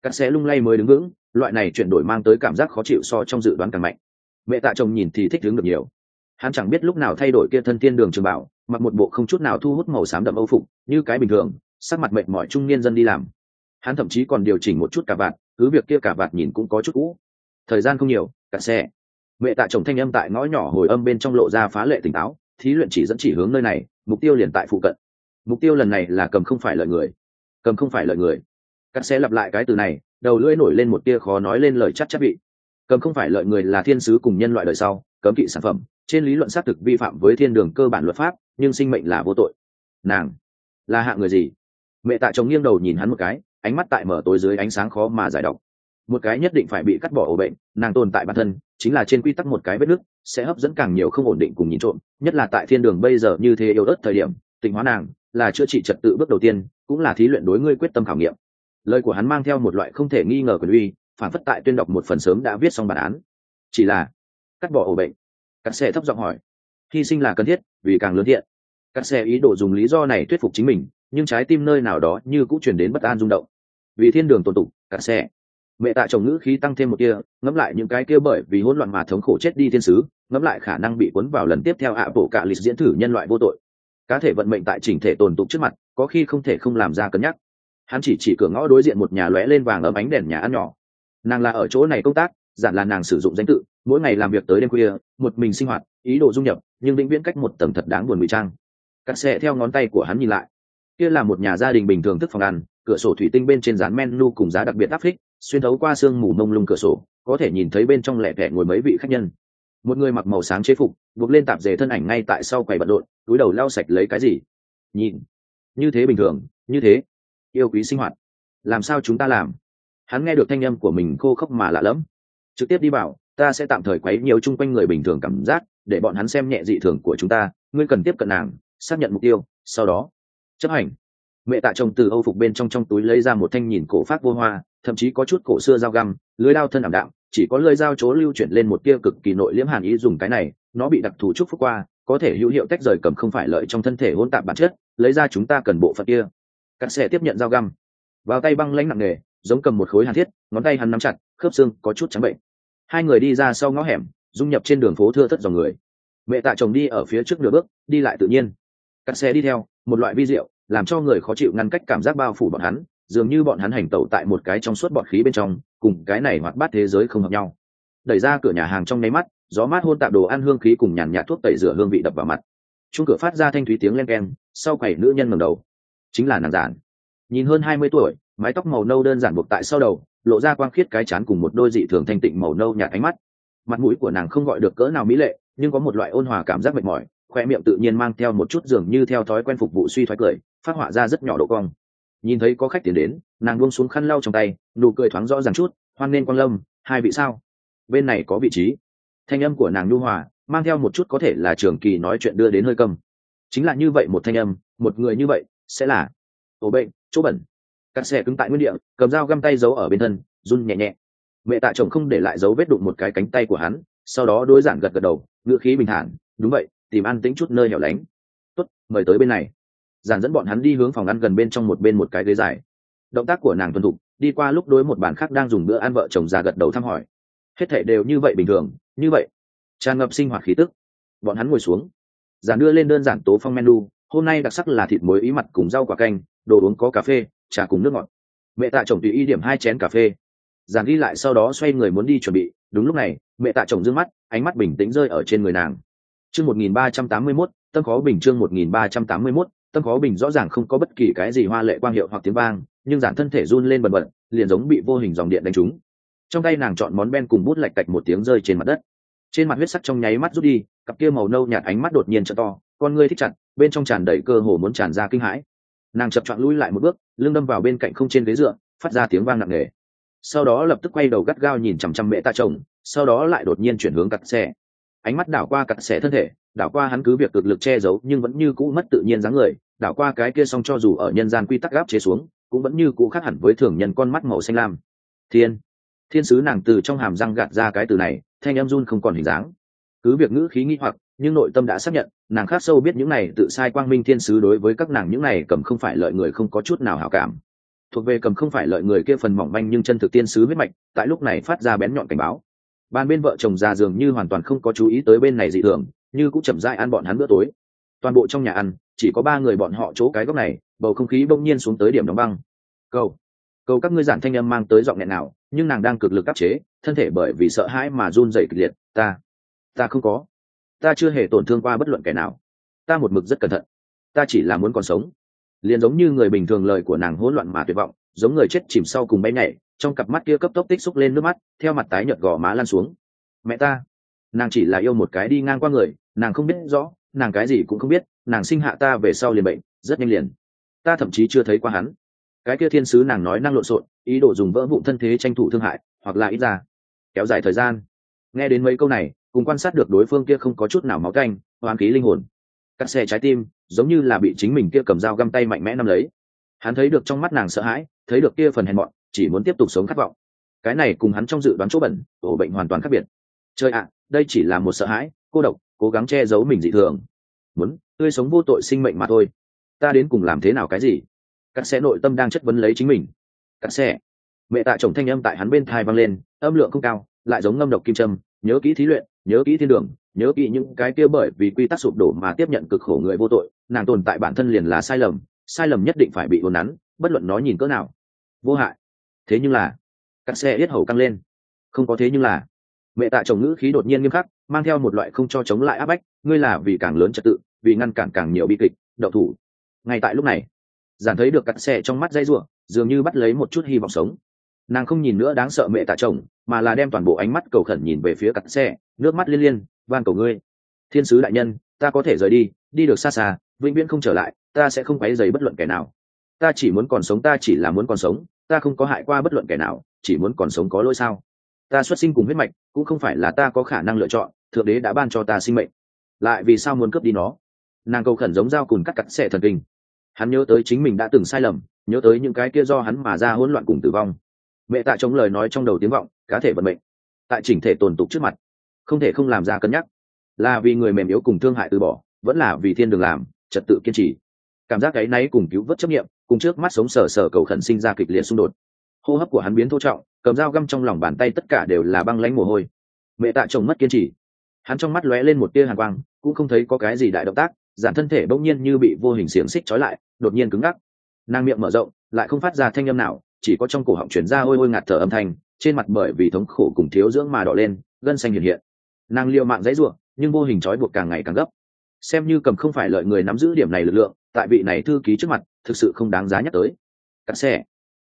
Các xe lung lay mới đứng vững loại này chuyển đổi mang tới cảm giác khó chịu so trong dự đoán càng mạnh. Mẹ tạ chồng nhìn thì thích đứng được nhiều. Hắn chẳng biết lúc nào thay đổi kia thân tiên đường trường bảo, mặc một bộ không chút nào thu hút màu xám đậm âu phục, như cái bình thường, sắc mặt mệt mỏi trung niên dân đi làm. Hắn thậm chí còn điều chỉnh một chút cả vạt, cứ việc kia cả vạt nhìn cũng có chút cũ. Thời gian không nhiều, cả xe. Mẹ tạ chồng thanh âm tại ngõ nhỏ hồi âm bên trong lộ ra phá lệ tỉnh táo, thí luyện chỉ dẫn chỉ hướng nơi này, mục tiêu liền tại phụ cận. Mục tiêu lần này là cầm không phải lợi người. Cầm không phải lợi người. Cắt xe lặp lại cái từ này đầu lưỡi nổi lên một tia khó nói lên lời chắc chắc bị Cấm không phải lợi người là thiên sứ cùng nhân loại đời sau, cấm kỵ sản phẩm, trên lý luận xác thực vi phạm với thiên đường cơ bản luật pháp, nhưng sinh mệnh là vô tội. Nàng là hạng người gì? Mẹ tạ chồng nghiêng đầu nhìn hắn một cái, ánh mắt tại mở tối dưới ánh sáng khó mà giải đọc một cái nhất định phải bị cắt bỏ ổ bệnh, nàng tồn tại bản thân, chính là trên quy tắc một cái vết nứt, sẽ hấp dẫn càng nhiều không ổn định cùng nhìn trộm, nhất là tại thiên đường bây giờ như thế yếu ớt thời điểm tình hóa nàng là chữa trị trật tự bước đầu tiên, cũng là thí luyện đối ngươi quyết tâm khảo nghiệm lời của hắn mang theo một loại không thể nghi ngờ quyền uy, phản phất tại tuyên đọc một phần sớm đã viết xong bản án. Chỉ là, cắt bỏ ổ bệnh. Cắt xe thấp giọng hỏi. Hy sinh là cần thiết, vì càng lớn thiện. Cắt xe ý đồ dùng lý do này thuyết phục chính mình, nhưng trái tim nơi nào đó như cũng chuyển đến bất an rung động. Vì thiên đường tồn tục, cắt xe. Mẹ tạ chồng ngữ khí tăng thêm một kia ngẫm lại những cái kia bởi vì hỗn loạn mà thống khổ chết đi thiên sứ, ngẫm lại khả năng bị cuốn vào lần tiếp theo ạ bộ cả lịch diễn thử nhân loại vô tội. Cá thể vận mệnh tại chỉnh thể tồn tục trước mặt, có khi không thể không làm ra cân nhắc hắn chỉ chỉ cửa ngõ đối diện một nhà lóe lên vàng ấm ánh đèn nhà ăn nhỏ. Nàng là ở chỗ này công tác, giản là nàng sử dụng danh tự, mỗi ngày làm việc tới đêm khuya, một mình sinh hoạt, ý đồ dung nhập, nhưng vĩnh viễn cách một tầng thật đáng buồn ngụy trang. Cắt xe theo ngón tay của hắn nhìn lại. Kia là một nhà gia đình bình thường thức phòng ăn, cửa sổ thủy tinh bên trên dán menu cùng giá đặc biệt áp phích, xuyên thấu qua sương mù mông lung cửa sổ, có thể nhìn thấy bên trong lẻ tẻ ngồi mấy vị khách nhân. Một người mặc màu sáng chế phục, buộc lên tạp dề thân ảnh ngay tại sau quầy bận rộn, túi đầu lau sạch lấy cái gì? Nhìn. Như thế bình thường, như thế yêu quý sinh hoạt. Làm sao chúng ta làm? Hắn nghe được thanh âm của mình khô khốc mà lạ lẫm. Trực tiếp đi bảo, ta sẽ tạm thời quấy nhiều chung quanh người bình thường cảm giác, để bọn hắn xem nhẹ dị thường của chúng ta, ngươi cần tiếp cận nàng, xác nhận mục tiêu, sau đó chấp hành. Mẹ tạ chồng từ âu phục bên trong trong túi lấy ra một thanh nhìn cổ phát vô hoa, thậm chí có chút cổ xưa dao găm, lưới đao thân ảm đạm, chỉ có lưới dao chỗ lưu chuyển lên một tia cực kỳ nội liễm hàn ý dùng cái này, nó bị đặc thù trúc phúc qua, có thể hữu hiệu tách rời cầm không phải lợi trong thân thể hỗn tạp bản chất, lấy ra chúng ta cần bộ phận kia cắt sẽ tiếp nhận dao găm. Vào tay băng lãnh nặng nề, giống cầm một khối hàn thiết, ngón tay hắn nắm chặt, khớp xương có chút trắng bệnh. Hai người đi ra sau ngõ hẻm, dung nhập trên đường phố thưa thất dòng người. Mẹ tạ chồng đi ở phía trước nửa bước, đi lại tự nhiên. Cắt xe đi theo, một loại vi rượu làm cho người khó chịu ngăn cách cảm giác bao phủ bọn hắn, dường như bọn hắn hành tẩu tại một cái trong suốt bọt khí bên trong, cùng cái này hoạt bát thế giới không hợp nhau. Đẩy ra cửa nhà hàng trong nháy mắt, gió mát hôn tạp đồ ăn hương khí cùng nhàn nhạt thuốc tẩy rửa hương vị đập vào mặt. Chung cửa phát ra thanh thúy tiếng len keng, sau quầy nữ nhân ngầm đầu chính là nàng giản. Nhìn hơn hai mươi tuổi, mái tóc màu nâu đơn giản buộc tại sau đầu, lộ ra quang khiết cái chán cùng một đôi dị thường thanh tịnh màu nâu nhạt ánh mắt. Mặt mũi của nàng không gọi được cỡ nào mỹ lệ, nhưng có một loại ôn hòa cảm giác mệt mỏi khoe miệng tự nhiên mang theo một chút dường như theo thói quen phục vụ suy thoái cười, phát họa ra rất nhỏ độ cong. Nhìn thấy có khách tiến đến, nàng buông xuống khăn lau trong tay, nụ cười thoáng rõ ràng chút, hoan nên quang lâm, hai vị sao? Bên này có vị trí. Thanh âm của nàng nhu hòa, mang theo một chút có thể là trường kỳ nói chuyện đưa đến hơi cầm chính là như vậy một thanh âm, một người như vậy sẽ là ổ bệnh, chỗ bẩn. Cắt xe cứng tại nguyên địa, cầm dao găm tay giấu ở bên thân, run nhẹ nhẹ. Mẹ tạ chồng không để lại dấu vết đụng một cái cánh tay của hắn, sau đó đối giản gật gật đầu ngựa khí bình thản, đúng vậy, tìm ăn tính chút nơi hẻo lánh. Tốt, mời tới bên này. Giản dẫn bọn hắn đi hướng phòng ăn gần bên trong một bên một cái ghế dài. Động tác của nàng tuân thục, đi qua lúc đối một bàn khác đang dùng bữa ăn vợ chồng già gật đầu thăm hỏi. Hết thể đều như vậy bình thường, như vậy. Tràn ngập sinh hoạt khí tức. Bọn hắn ngồi xuống. Giản đưa lên đơn giản tố phong menu hôm nay đặc sắc là thịt muối ý mặt cùng rau quả canh, đồ uống có cà phê, trà cùng nước ngọt. Mẹ tạ chồng tùy ý điểm hai chén cà phê. Giản đi lại sau đó xoay người muốn đi chuẩn bị, đúng lúc này, mẹ tạ chồng d mắt, ánh mắt bình tĩnh rơi ở trên người nàng. Chương một nghìn ba trăm tám mươi mốt, tâm khó bình chương một nghìn ba trăm tám mươi mốt, tâm khó bình rõ ràng không có bất kỳ cái gì hoa lệ quang hiệu hoặc tiếng vang, nhưng giản thân thể run lên bần bật, liền giống bị vô hình dòng điện đánh trúng. Trong tay nàng chọn món ben cùng bút lạch cạch một tiếng rơi trên mặt đất. Trên mặt huyết sắc trong nháy mắt rút đi, cặp kia màu nâu nhạt ánh mắt đột nhiên t to, con ngươi thích chặt bên trong tràn đầy cơ hồ muốn tràn ra kinh hãi. Nàng chập chọn lui lại một bước, lưng đâm vào bên cạnh không trên ghế dựa, phát ra tiếng vang nặng nề. Sau đó lập tức quay đầu gắt gao nhìn chằm chằm mẹ ta chồng, sau đó lại đột nhiên chuyển hướng cặt xe. Ánh mắt đảo qua cặt xe thân thể, đảo qua hắn cứ việc cực lực che giấu nhưng vẫn như cũ mất tự nhiên dáng người, đảo qua cái kia xong cho dù ở nhân gian quy tắc gáp chế xuống, cũng vẫn như cũ khác hẳn với thường nhân con mắt màu xanh lam. Thiên thiên sứ nàng từ trong hàm răng gạt ra cái từ này, thanh em run không còn hình dáng. Cứ việc ngữ khí nghi hoặc nhưng nội tâm đã xác nhận, nàng khác sâu biết những này tự sai quang minh thiên sứ đối với các nàng những này cầm không phải lợi người không có chút nào hảo cảm. Thuộc về cầm không phải lợi người kia phần mỏng manh nhưng chân thực tiên sứ huyết mạch, tại lúc này phát ra bén nhọn cảnh báo. Ban bên vợ chồng già dường như hoàn toàn không có chú ý tới bên này dị thường, như cũng chậm dai ăn bọn hắn bữa tối. Toàn bộ trong nhà ăn, chỉ có ba người bọn họ chỗ cái góc này, bầu không khí bỗng nhiên xuống tới điểm đóng băng. Câu câu các ngươi giản thanh âm mang tới giọng nghẹn nào, nhưng nàng đang cực lực áp chế, thân thể bởi vì sợ hãi mà run dậy kịch liệt. Ta ta không có ta chưa hề tổn thương qua bất luận kẻ nào. Ta một mực rất cẩn thận. Ta chỉ là muốn còn sống. Liền giống như người bình thường lời của nàng hỗn loạn mà tuyệt vọng, giống người chết chìm sau cùng bay nhảy, trong cặp mắt kia cấp tốc tích xúc lên nước mắt, theo mặt tái nhợt gò má lan xuống. Mẹ ta, nàng chỉ là yêu một cái đi ngang qua người, nàng không biết rõ, nàng cái gì cũng không biết, nàng sinh hạ ta về sau liền bệnh, rất nhanh liền. Ta thậm chí chưa thấy qua hắn. Cái kia thiên sứ nàng nói năng lộn xộn, ý đồ dùng vỡ vụn thân thế tranh thủ thương hại, hoặc là ít ra, kéo dài thời gian. Nghe đến mấy câu này cùng quan sát được đối phương kia không có chút nào máu canh hoang khí linh hồn. Cắt xe trái tim, giống như là bị chính mình kia cầm dao găm tay mạnh mẽ nắm lấy. Hắn thấy được trong mắt nàng sợ hãi, thấy được kia phần hèn mọn, chỉ muốn tiếp tục sống khát vọng. Cái này cùng hắn trong dự đoán chỗ bẩn, ổ bệnh hoàn toàn khác biệt. Chơi ạ, đây chỉ là một sợ hãi, cô độc, cố gắng che giấu mình dị thường. Muốn, tươi sống vô tội sinh mệnh mà thôi. Ta đến cùng làm thế nào cái gì? Cắt xe nội tâm đang chất vấn lấy chính mình. Cắt xe. Mẹ tạ chồng thanh âm tại hắn bên thai vang lên, âm lượng không cao, lại giống ngâm độc kim trâm nhớ kỹ thí luyện nhớ kỹ thiên đường, nhớ kỹ những cái kia bởi vì quy tắc sụp đổ mà tiếp nhận cực khổ người vô tội, nàng tồn tại bản thân liền là sai lầm sai lầm nhất định phải bị uốn nắn, bất luận nó nhìn cỡ nào. Vô hại. Thế nhưng là, các xe yết hầu căng lên. Không có thế nhưng là, mẹ tạ chồng ngữ khí đột nhiên nghiêm khắc, mang theo một loại không cho chống lại áp bách, ngươi là vì càng lớn trật tự, vì ngăn cản càng nhiều bi kịch, đậu thủ. Ngay tại lúc này, giản thấy được cặn xe trong mắt dây ruộng dường như bắt lấy một chút hy vọng sống. Nàng không nhìn nữa đáng sợ mẹ tạ chồng mà là đem toàn bộ ánh mắt cầu khẩn nhìn về phía cặn xe, nước mắt liên liên, van cầu ngươi, thiên sứ đại nhân, ta có thể rời đi đi được xa xa, vĩnh viễn không trở lại, ta sẽ không quấy dày bất luận kẻ nào. Ta chỉ muốn còn sống, ta chỉ là muốn còn sống, ta không có hại qua bất luận kẻ nào, chỉ muốn còn sống có lỗi sao? Ta xuất sinh cùng huyết mạch, cũng không phải là ta có khả năng lựa chọn, thượng đế đã ban cho ta sinh mệnh. Lại vì sao muốn cướp đi nó? Nàng cầu khẩn giống dao cùn cắt cắt xẻ thần kinh. Hắn nhớ tới chính mình đã từng sai lầm, nhớ tới những cái kia do hắn mà ra hỗn loạn cùng tử vong mẹ tạ chống lời nói trong đầu tiếng vọng, cá thể vận mệnh. Tại chỉnh thể tồn tục trước mặt, không thể không làm ra cân nhắc. Là vì người mềm yếu cùng thương hại từ bỏ, vẫn là vì thiên đường làm, trật tự kiên trì. Cảm giác cái náy cùng cứu vớt chấp nghiệm cùng trước mắt sống sờ sờ cầu khẩn sinh ra kịch liệt xung đột. Hô hấp của hắn biến thô trọng, cầm dao găm trong lòng bàn tay tất cả đều là băng lánh mồ hôi. Mẹ tạ chồng mất kiên trì. Hắn trong mắt lóe lên một tia hàn quang, cũng không thấy có cái gì đại động tác giảm thân thể bỗng nhiên như bị vô hình xiềng xích trói lại, đột nhiên cứng ngắc. Nàng miệng mở rộng, lại không phát ra thanh âm nào chỉ có trong cổ họng chuyển ra ôi ôi ngạt thở âm thanh, trên mặt bởi vì thống khổ cùng thiếu dưỡng mà đỏ lên, gân xanh hiện hiện. Nàng liệu mạng dãy ruộng, nhưng vô hình trói buộc càng ngày càng gấp. Xem như cầm không phải lợi người nắm giữ điểm này lực lượng, tại vị này thư ký trước mặt, thực sự không đáng giá nhắc tới. Cắt xe.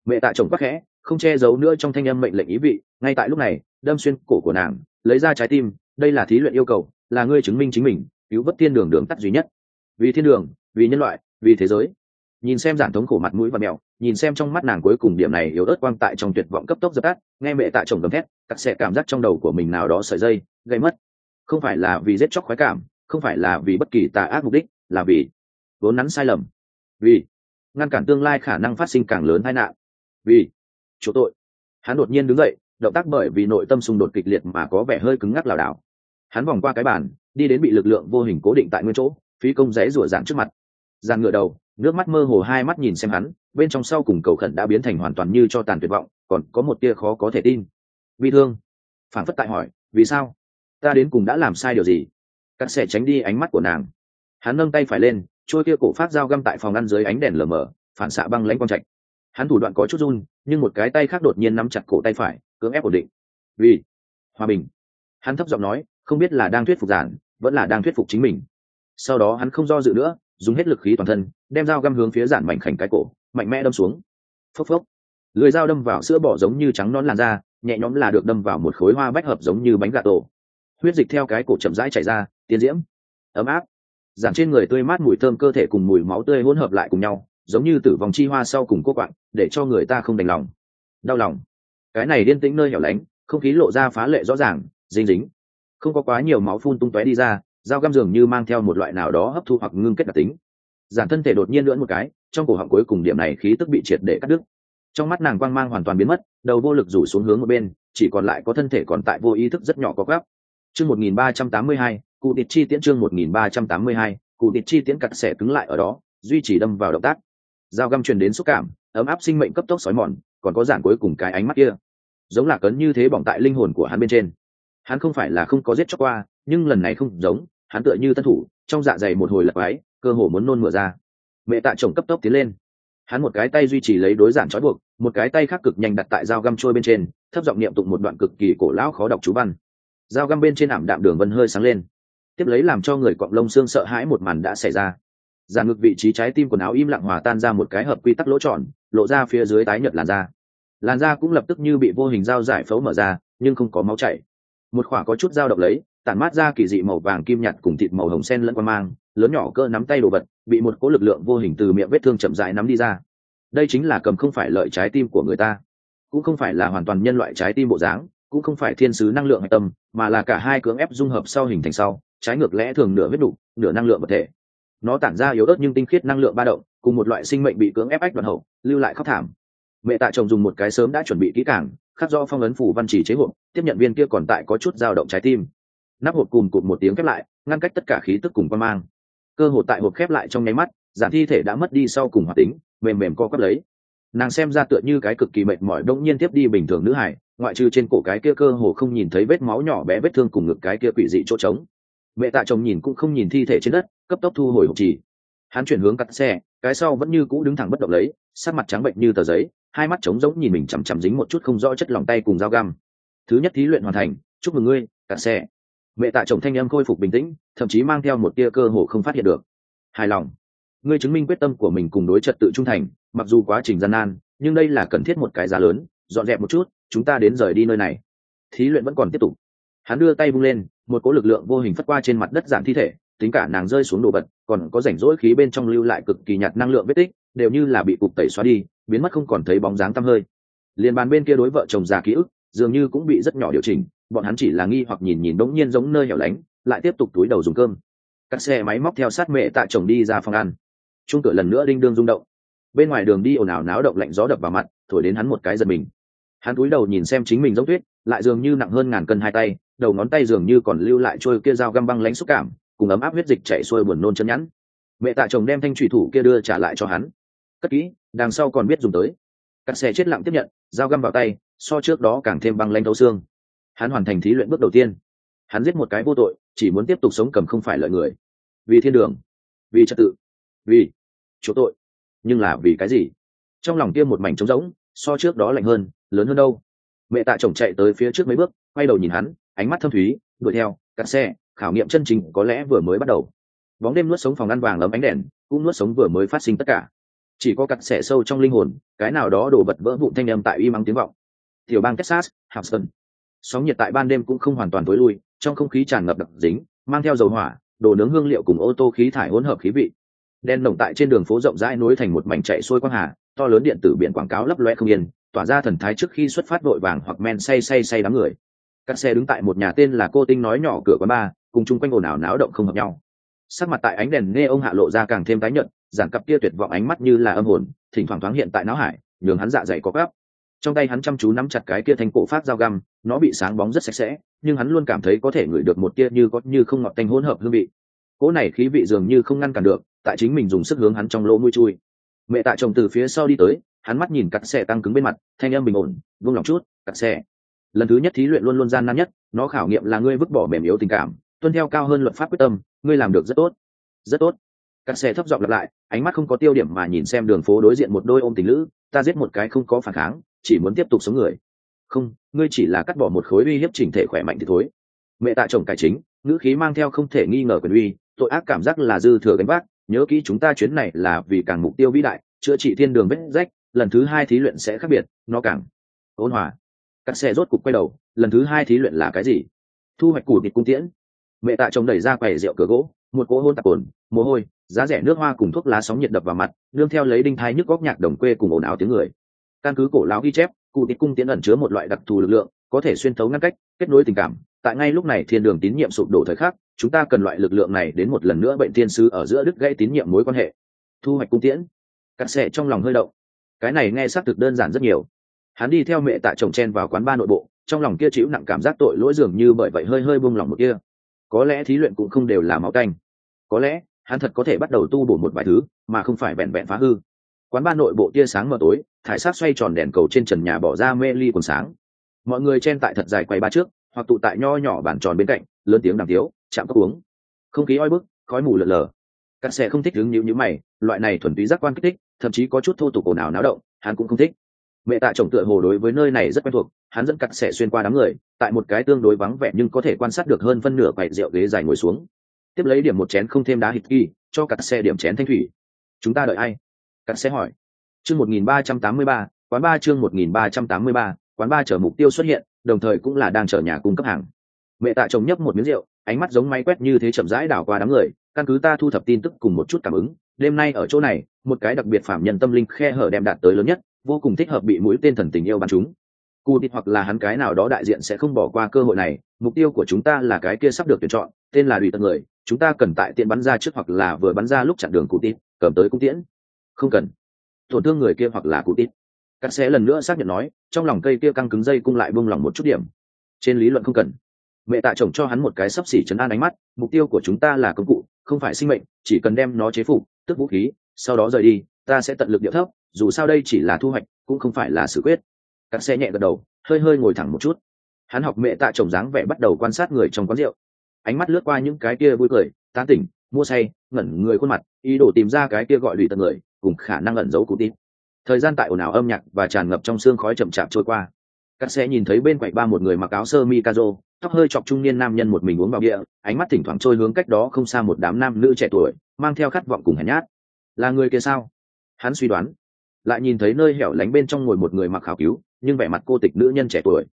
Mẹ tạ chồng quắc khẽ, không che giấu nữa trong thanh âm mệnh lệnh ý vị, ngay tại lúc này, đâm xuyên cổ của nàng, lấy ra trái tim, đây là thí luyện yêu cầu, là ngươi chứng minh chính mình, cứu vớt thiên đường đường tắt duy nhất. Vì thiên đường, vì nhân loại, vì thế giới nhìn xem giản thống khổ mặt mũi và mèo, nhìn xem trong mắt nàng cuối cùng điểm này yếu ớt quang tại trong tuyệt vọng cấp tốc dập tắt, nghe mẹ tạ chồng gầm thét tặc sẽ cảm giác trong đầu của mình nào đó sợi dây gây mất. Không phải là vì giết chóc khoái cảm, không phải là vì bất kỳ tà ác mục đích, là vì vốn nắn sai lầm. Vì ngăn cản tương lai khả năng phát sinh càng lớn tai nạn. Vì chỗ tội. Hắn đột nhiên đứng dậy, động tác bởi vì nội tâm xung đột kịch liệt mà có vẻ hơi cứng ngắc lảo đảo. Hắn vòng qua cái bàn, đi đến bị lực lượng vô hình cố định tại nguyên chỗ, phí công rẽ rủa dạng trước mặt. Giàn ngựa đầu nước mắt mơ hồ hai mắt nhìn xem hắn, bên trong sau cùng cầu khẩn đã biến thành hoàn toàn như cho tàn tuyệt vọng, còn có một tia khó có thể tin. Bi thương. Phản phất tại hỏi, vì sao? Ta đến cùng đã làm sai điều gì? Cắt sẽ tránh đi ánh mắt của nàng. Hắn nâng tay phải lên, trôi kia cổ phát dao găm tại phòng ăn dưới ánh đèn lờ mờ, phản xạ băng lãnh quang trạch. Hắn thủ đoạn có chút run, nhưng một cái tay khác đột nhiên nắm chặt cổ tay phải, cưỡng ép ổn định. Vì hòa bình. Hắn thấp giọng nói, không biết là đang thuyết phục giản, vẫn là đang thuyết phục chính mình. Sau đó hắn không do dự nữa dùng hết lực khí toàn thân, đem dao găm hướng phía giản mảnh khảnh cái cổ, mạnh mẽ đâm xuống. Phốc phốc. Lưới dao đâm vào sữa bỏ giống như trắng non làn da, nhẹ nhõm là được đâm vào một khối hoa bách hợp giống như bánh gà tổ. Huyết dịch theo cái cổ chậm rãi chảy ra tiến diễm. Ấm áp. Giản trên người tươi mát mùi thơm cơ thể cùng mùi máu tươi hỗn hợp lại cùng nhau, giống như tử vong chi hoa sau cùng cô quạng, để cho người ta không đành lòng. Đau lòng. Cái này điên tĩnh nơi hẻo lánh, không khí lộ ra phá lệ rõ ràng, dính dính. Không có quá nhiều máu phun tung tóe đi ra dao găm dường như mang theo một loại nào đó hấp thu hoặc ngưng kết đặc tính. Giản thân thể đột nhiên lưỡn một cái, trong cổ họng cuối cùng điểm này khí tức bị triệt để cắt đứt. Trong mắt nàng quang mang hoàn toàn biến mất, đầu vô lực rủ xuống hướng một bên, chỉ còn lại có thân thể còn tại vô ý thức rất nhỏ có gấp chương một nghìn ba trăm tám mươi hai, cụ địch chi tiễn chương một nghìn ba trăm tám mươi hai, cụ địch chi tiễn cặt xẻ cứng lại ở đó, duy trì đâm vào động tác. Dao găm truyền đến xúc cảm, ấm áp sinh mệnh cấp tốc sói mòn, còn có giản cuối cùng cái ánh mắt kia. Giống là cấn như thế bỏng tại linh hồn của hắn bên trên. Hắn không phải là không có giết cho qua, nhưng lần này không giống hắn tựa như tân thủ, trong dạ dày một hồi lật váy, cơ hồ muốn nôn mửa ra. Mẹ tạ chồng cấp tốc tiến lên. Hắn một cái tay duy trì lấy đối giản trói buộc, một cái tay khác cực nhanh đặt tại dao găm trôi bên trên, thấp giọng niệm tụng một đoạn cực kỳ cổ lão khó đọc chú văn. Dao găm bên trên ảm đạm đường vân hơi sáng lên. Tiếp lấy làm cho người cọng lông xương sợ hãi một màn đã xảy ra. Giàn ngực vị trí trái tim quần áo im lặng hòa tan ra một cái hợp quy tắc lỗ tròn, lộ ra phía dưới tái nhợt làn da. Làn da cũng lập tức như bị vô hình dao giải phẫu mở ra, nhưng không có máu chảy. Một khỏa có chút dao động lấy tản mát ra kỳ dị màu vàng kim nhạt cùng thịt màu hồng sen lẫn qua mang, lớn nhỏ cơ nắm tay đồ vật, bị một cỗ lực lượng vô hình từ miệng vết thương chậm rãi nắm đi ra. Đây chính là cầm không phải lợi trái tim của người ta, cũng không phải là hoàn toàn nhân loại trái tim bộ dáng, cũng không phải thiên sứ năng lượng hạch tâm, mà là cả hai cưỡng ép dung hợp sau hình thành sau, trái ngược lẽ thường nửa huyết đủ nửa năng lượng vật thể. Nó tản ra yếu ớt nhưng tinh khiết năng lượng ba động, cùng một loại sinh mệnh bị cưỡng ép ách đoạn hậu, lưu lại khóc thảm. Mẹ tạ chồng dùng một cái sớm đã chuẩn bị kỹ càng, khắc do phong ấn phủ văn chỉ chế hộp tiếp nhận viên kia còn tại có chút dao động trái tim nắp hộp cùng cụt một tiếng khép lại, ngăn cách tất cả khí tức cùng quan mang. Cơ hội tại hộp khép lại trong nháy mắt, giản thi thể đã mất đi sau cùng hoạt tính, mềm mềm co quắp lấy. Nàng xem ra tựa như cái cực kỳ mệt mỏi đông nhiên tiếp đi bình thường nữ hải, ngoại trừ trên cổ cái kia cơ hồ không nhìn thấy vết máu nhỏ bé vết thương cùng ngực cái kia quỷ dị chỗ trống. Mẹ tạ chồng nhìn cũng không nhìn thi thể trên đất, cấp tốc thu hồi hộp trì hắn chuyển hướng cắt xe, cái sau vẫn như cũ đứng thẳng bất động lấy, sắc mặt trắng bệnh như tờ giấy, hai mắt trống rỗng nhìn mình chằm chằm dính một chút không rõ chất lòng tay cùng dao găm. Thứ nhất thí luyện hoàn thành, chúc mừng ngươi, cắt xe mẹ tạ chồng thanh em khôi phục bình tĩnh, thậm chí mang theo một tia cơ hồ không phát hiện được. Hài lòng. Ngươi chứng minh quyết tâm của mình cùng đối trật tự trung thành, mặc dù quá trình gian nan, nhưng đây là cần thiết một cái giá lớn, dọn dẹp một chút, chúng ta đến rời đi nơi này. Thí luyện vẫn còn tiếp tục. Hắn đưa tay vung lên, một cỗ lực lượng vô hình phất qua trên mặt đất giảm thi thể, tính cả nàng rơi xuống đồ vật, còn có rảnh rỗi khí bên trong lưu lại cực kỳ nhạt năng lượng vết tích, đều như là bị cục tẩy xóa đi, biến mất không còn thấy bóng dáng tăm hơi. Liền bàn bên kia đối vợ chồng già ký ức, dường như cũng bị rất nhỏ điều chỉnh bọn hắn chỉ là nghi hoặc nhìn nhìn đống nhiên giống nơi hẻo lánh, lại tiếp tục túi đầu dùng cơm. Các xe máy móc theo sát mẹ tạ chồng đi ra phòng ăn. Chung cửa lần nữa đinh đương rung động. Bên ngoài đường đi ồn ào náo động lạnh gió đập vào mặt, thổi đến hắn một cái giật mình. Hắn cúi đầu nhìn xem chính mình giống tuyết, lại dường như nặng hơn ngàn cân hai tay, đầu ngón tay dường như còn lưu lại trôi kia dao găm băng lánh xúc cảm, cùng ấm áp huyết dịch chảy xuôi buồn nôn chân nhẵn. Mẹ tạ chồng đem thanh thủy thủ kia đưa trả lại cho hắn. Cất kỹ, đằng sau còn biết dùng tới. Cắt xe chết lặng tiếp nhận, dao găm vào tay, so trước đó càng thêm băng lanh thấu xương hắn hoàn thành thí luyện bước đầu tiên. Hắn giết một cái vô tội, chỉ muốn tiếp tục sống cầm không phải lợi người. Vì thiên đường, vì trật tự, vì chỗ tội. Nhưng là vì cái gì? Trong lòng kia một mảnh trống rỗng, so trước đó lạnh hơn, lớn hơn đâu. Mẹ tạ chồng chạy tới phía trước mấy bước, quay đầu nhìn hắn, ánh mắt thâm thúy, đuổi theo, cắt xe, khảo nghiệm chân chính có lẽ vừa mới bắt đầu. Bóng đêm nuốt sống phòng ăn vàng lấm ánh đèn, cũng nuốt sống vừa mới phát sinh tất cả. Chỉ có cặt xẻ sâu trong linh hồn, cái nào đó đổ bật vỡ vụn thanh âm tại y mắng tiếng vọng. Tiểu bang texas, houston sóng nhiệt tại ban đêm cũng không hoàn toàn tối lui, trong không khí tràn ngập đặc dính, mang theo dầu hỏa, đồ nướng hương liệu cùng ô tô khí thải hỗn hợp khí vị. Đen nồng tại trên đường phố rộng rãi nối thành một mảnh chạy xuôi quang hà, to lớn điện tử biển quảng cáo lấp loe không yên, tỏa ra thần thái trước khi xuất phát vội vàng hoặc men say say say đám người. Các xe đứng tại một nhà tên là cô tinh nói nhỏ cửa quán bar cùng chung quanh ồn ào náo động không hợp nhau. Sắc mặt tại ánh đèn nghe ông hạ lộ ra càng thêm tái nhợt giản cặp kia tuyệt vọng ánh mắt như là âm hồn, thỉnh thoảng thoáng hiện tại não hải, nhường hắn dạ dày có gấp trong tay hắn chăm chú nắm chặt cái kia thành cổ phát dao găm, nó bị sáng bóng rất sạch sẽ, nhưng hắn luôn cảm thấy có thể ngửi được một tia như có như không ngọt tanh hỗn hợp hương vị. Cỗ này khí vị dường như không ngăn cản được, tại chính mình dùng sức hướng hắn trong lỗ mũi chui. Mẹ tạ chồng từ phía sau đi tới, hắn mắt nhìn cặn xe tăng cứng bên mặt, thanh âm bình ổn vung lòng chút, cặn xe lần thứ nhất thí luyện luôn luôn gian nan nhất, nó khảo nghiệm là ngươi vứt bỏ mềm yếu tình cảm, tuân theo cao hơn luật pháp quyết tâm, ngươi làm được rất tốt. Rất tốt cắt xe thấp giọng lặp lại, ánh mắt không có tiêu điểm mà nhìn xem đường phố đối diện một đôi ôm tình lữ, ta giết một cái không có phản kháng, chỉ muốn tiếp tục sống người. Không, ngươi chỉ là cắt bỏ một khối uy hiếp chỉnh thể khỏe mạnh thì thối. mẹ tạ chồng cải chính, ngữ khí mang theo không thể nghi ngờ quyền uy, tội ác cảm giác là dư thừa gánh vác, nhớ kỹ chúng ta chuyến này là vì càng mục tiêu vĩ đại, chữa trị thiên đường vết rách, lần thứ hai thí luyện sẽ khác biệt, nó càng ôn hòa. Cắt xe rốt cục quay đầu, lần thứ hai thí luyện là cái gì? Thu hoạch củ thịt cung tiễn. Mẹ tạ chồng đẩy ra quầy rượu cửa gỗ, một cỗ hôn tạc cồn, mồ hôi giá rẻ nước hoa cùng thuốc lá sóng nhiệt đập vào mặt, nương theo lấy đinh thai nhức góc nhạc đồng quê cùng ồn ào tiếng người. Căn cứ cổ lão ghi chép, cụ tịch cung tiễn ẩn chứa một loại đặc thù lực lượng, có thể xuyên thấu ngăn cách, kết nối tình cảm. Tại ngay lúc này thiên đường tín nhiệm sụp đổ thời khắc, chúng ta cần loại lực lượng này đến một lần nữa bệnh tiên sứ ở giữa đứt gãy tín nhiệm mối quan hệ. Thu hoạch cung tiễn. Cắt xẻ trong lòng hơi động. Cái này nghe xác thực đơn giản rất nhiều. Hắn đi theo mẹ tạ chồng chen vào quán ba nội bộ, trong lòng kia chịu nặng cảm giác tội lỗi dường như bởi vậy hơi hơi buông lỏng một kia. Có lẽ thí luyện cũng không đều là máu canh. Có lẽ hắn thật có thể bắt đầu tu bổ một vài thứ, mà không phải vẹn vẹn phá hư. Quán ba nội bộ tia sáng mờ tối, thải sát xoay tròn đèn cầu trên trần nhà bỏ ra mê ly còn sáng. Mọi người chen tại thật dài quay ba trước, hoặc tụ tại nho nhỏ bàn tròn bên cạnh, lớn tiếng đàm tiếu, chạm cốc uống. Không khí oi bức, khói mù lờ lờ các xe không thích đứng nhịu nhữ mày, loại này thuần túy giác quan kích thích, thậm chí có chút thô tục ồn ào náo động, hắn cũng không thích. Mẹ tạ chồng tựa hồ đối với nơi này rất quen thuộc, hắn dẫn cắt xẻ xuyên qua đám người, tại một cái tương đối vắng vẻ nhưng có thể quan sát được hơn phân nửa quầy rượu ghế dài ngồi xuống tiếp lấy điểm một chén không thêm đá hít kỳ cho cặt xe điểm chén thanh thủy. Chúng ta đợi ai? Cặt xe hỏi. Chương một nghìn ba trăm tám mươi ba, quán ba chương một nghìn ba trăm tám mươi ba, quán ba chở mục tiêu xuất hiện, đồng thời cũng là đang chở nhà cung cấp hàng. Mẹ tạ chồng nhấp một miếng rượu, ánh mắt giống máy quét như thế chậm rãi đảo qua đám người, căn cứ ta thu thập tin tức cùng một chút cảm ứng, đêm nay ở chỗ này, một cái đặc biệt phạm nhân tâm linh khe hở đem đạt tới lớn nhất, vô cùng thích hợp bị mũi tên thần tình yêu bắn chúng. Cụ thịt hoặc là hắn cái nào đó đại diện sẽ không bỏ qua cơ hội này, mục tiêu của chúng ta là cái kia sắp được tuyển chọn tên là đùi tận người, chúng ta cần tại tiện bắn ra trước hoặc là vừa bắn ra lúc chặn đường cụ tít, cầm tới cung tiễn. Không cần. Tổn thương người kia hoặc là cụ tít. Cắt sẽ lần nữa xác nhận nói, trong lòng cây kia căng cứng dây cung lại bung lỏng một chút điểm. Trên lý luận không cần. Mẹ tạ chồng cho hắn một cái sấp xỉ chấn an ánh mắt, mục tiêu của chúng ta là công cụ, không phải sinh mệnh, chỉ cần đem nó chế phục, tức vũ khí, sau đó rời đi, ta sẽ tận lực điệu thấp, dù sao đây chỉ là thu hoạch, cũng không phải là xử quyết. Cắt xe nhẹ gật đầu, hơi hơi ngồi thẳng một chút. Hắn học mẹ tạ chồng dáng vẻ bắt đầu quan sát người trong quán rượu ánh mắt lướt qua những cái kia vui cười, tán tỉnh, mua say, ngẩn người khuôn mặt, ý đồ tìm ra cái kia gọi lụy tận người, cùng khả năng ẩn giấu cụ tin. Thời gian tại ồn ào âm nhạc và tràn ngập trong xương khói chậm chạp trôi qua. Cắt xe nhìn thấy bên quầy ba một người mặc áo sơ mi kazo tóc hơi chọc trung niên nam nhân một mình uống vào địa ánh mắt thỉnh thoảng trôi hướng cách đó không xa một đám nam nữ trẻ tuổi, mang theo khát vọng cùng hèn nhát. Là người kia sao? Hắn suy đoán. Lại nhìn thấy nơi hẻo lánh bên trong ngồi một người mặc khảo cứu, nhưng vẻ mặt cô tịch nữ nhân trẻ tuổi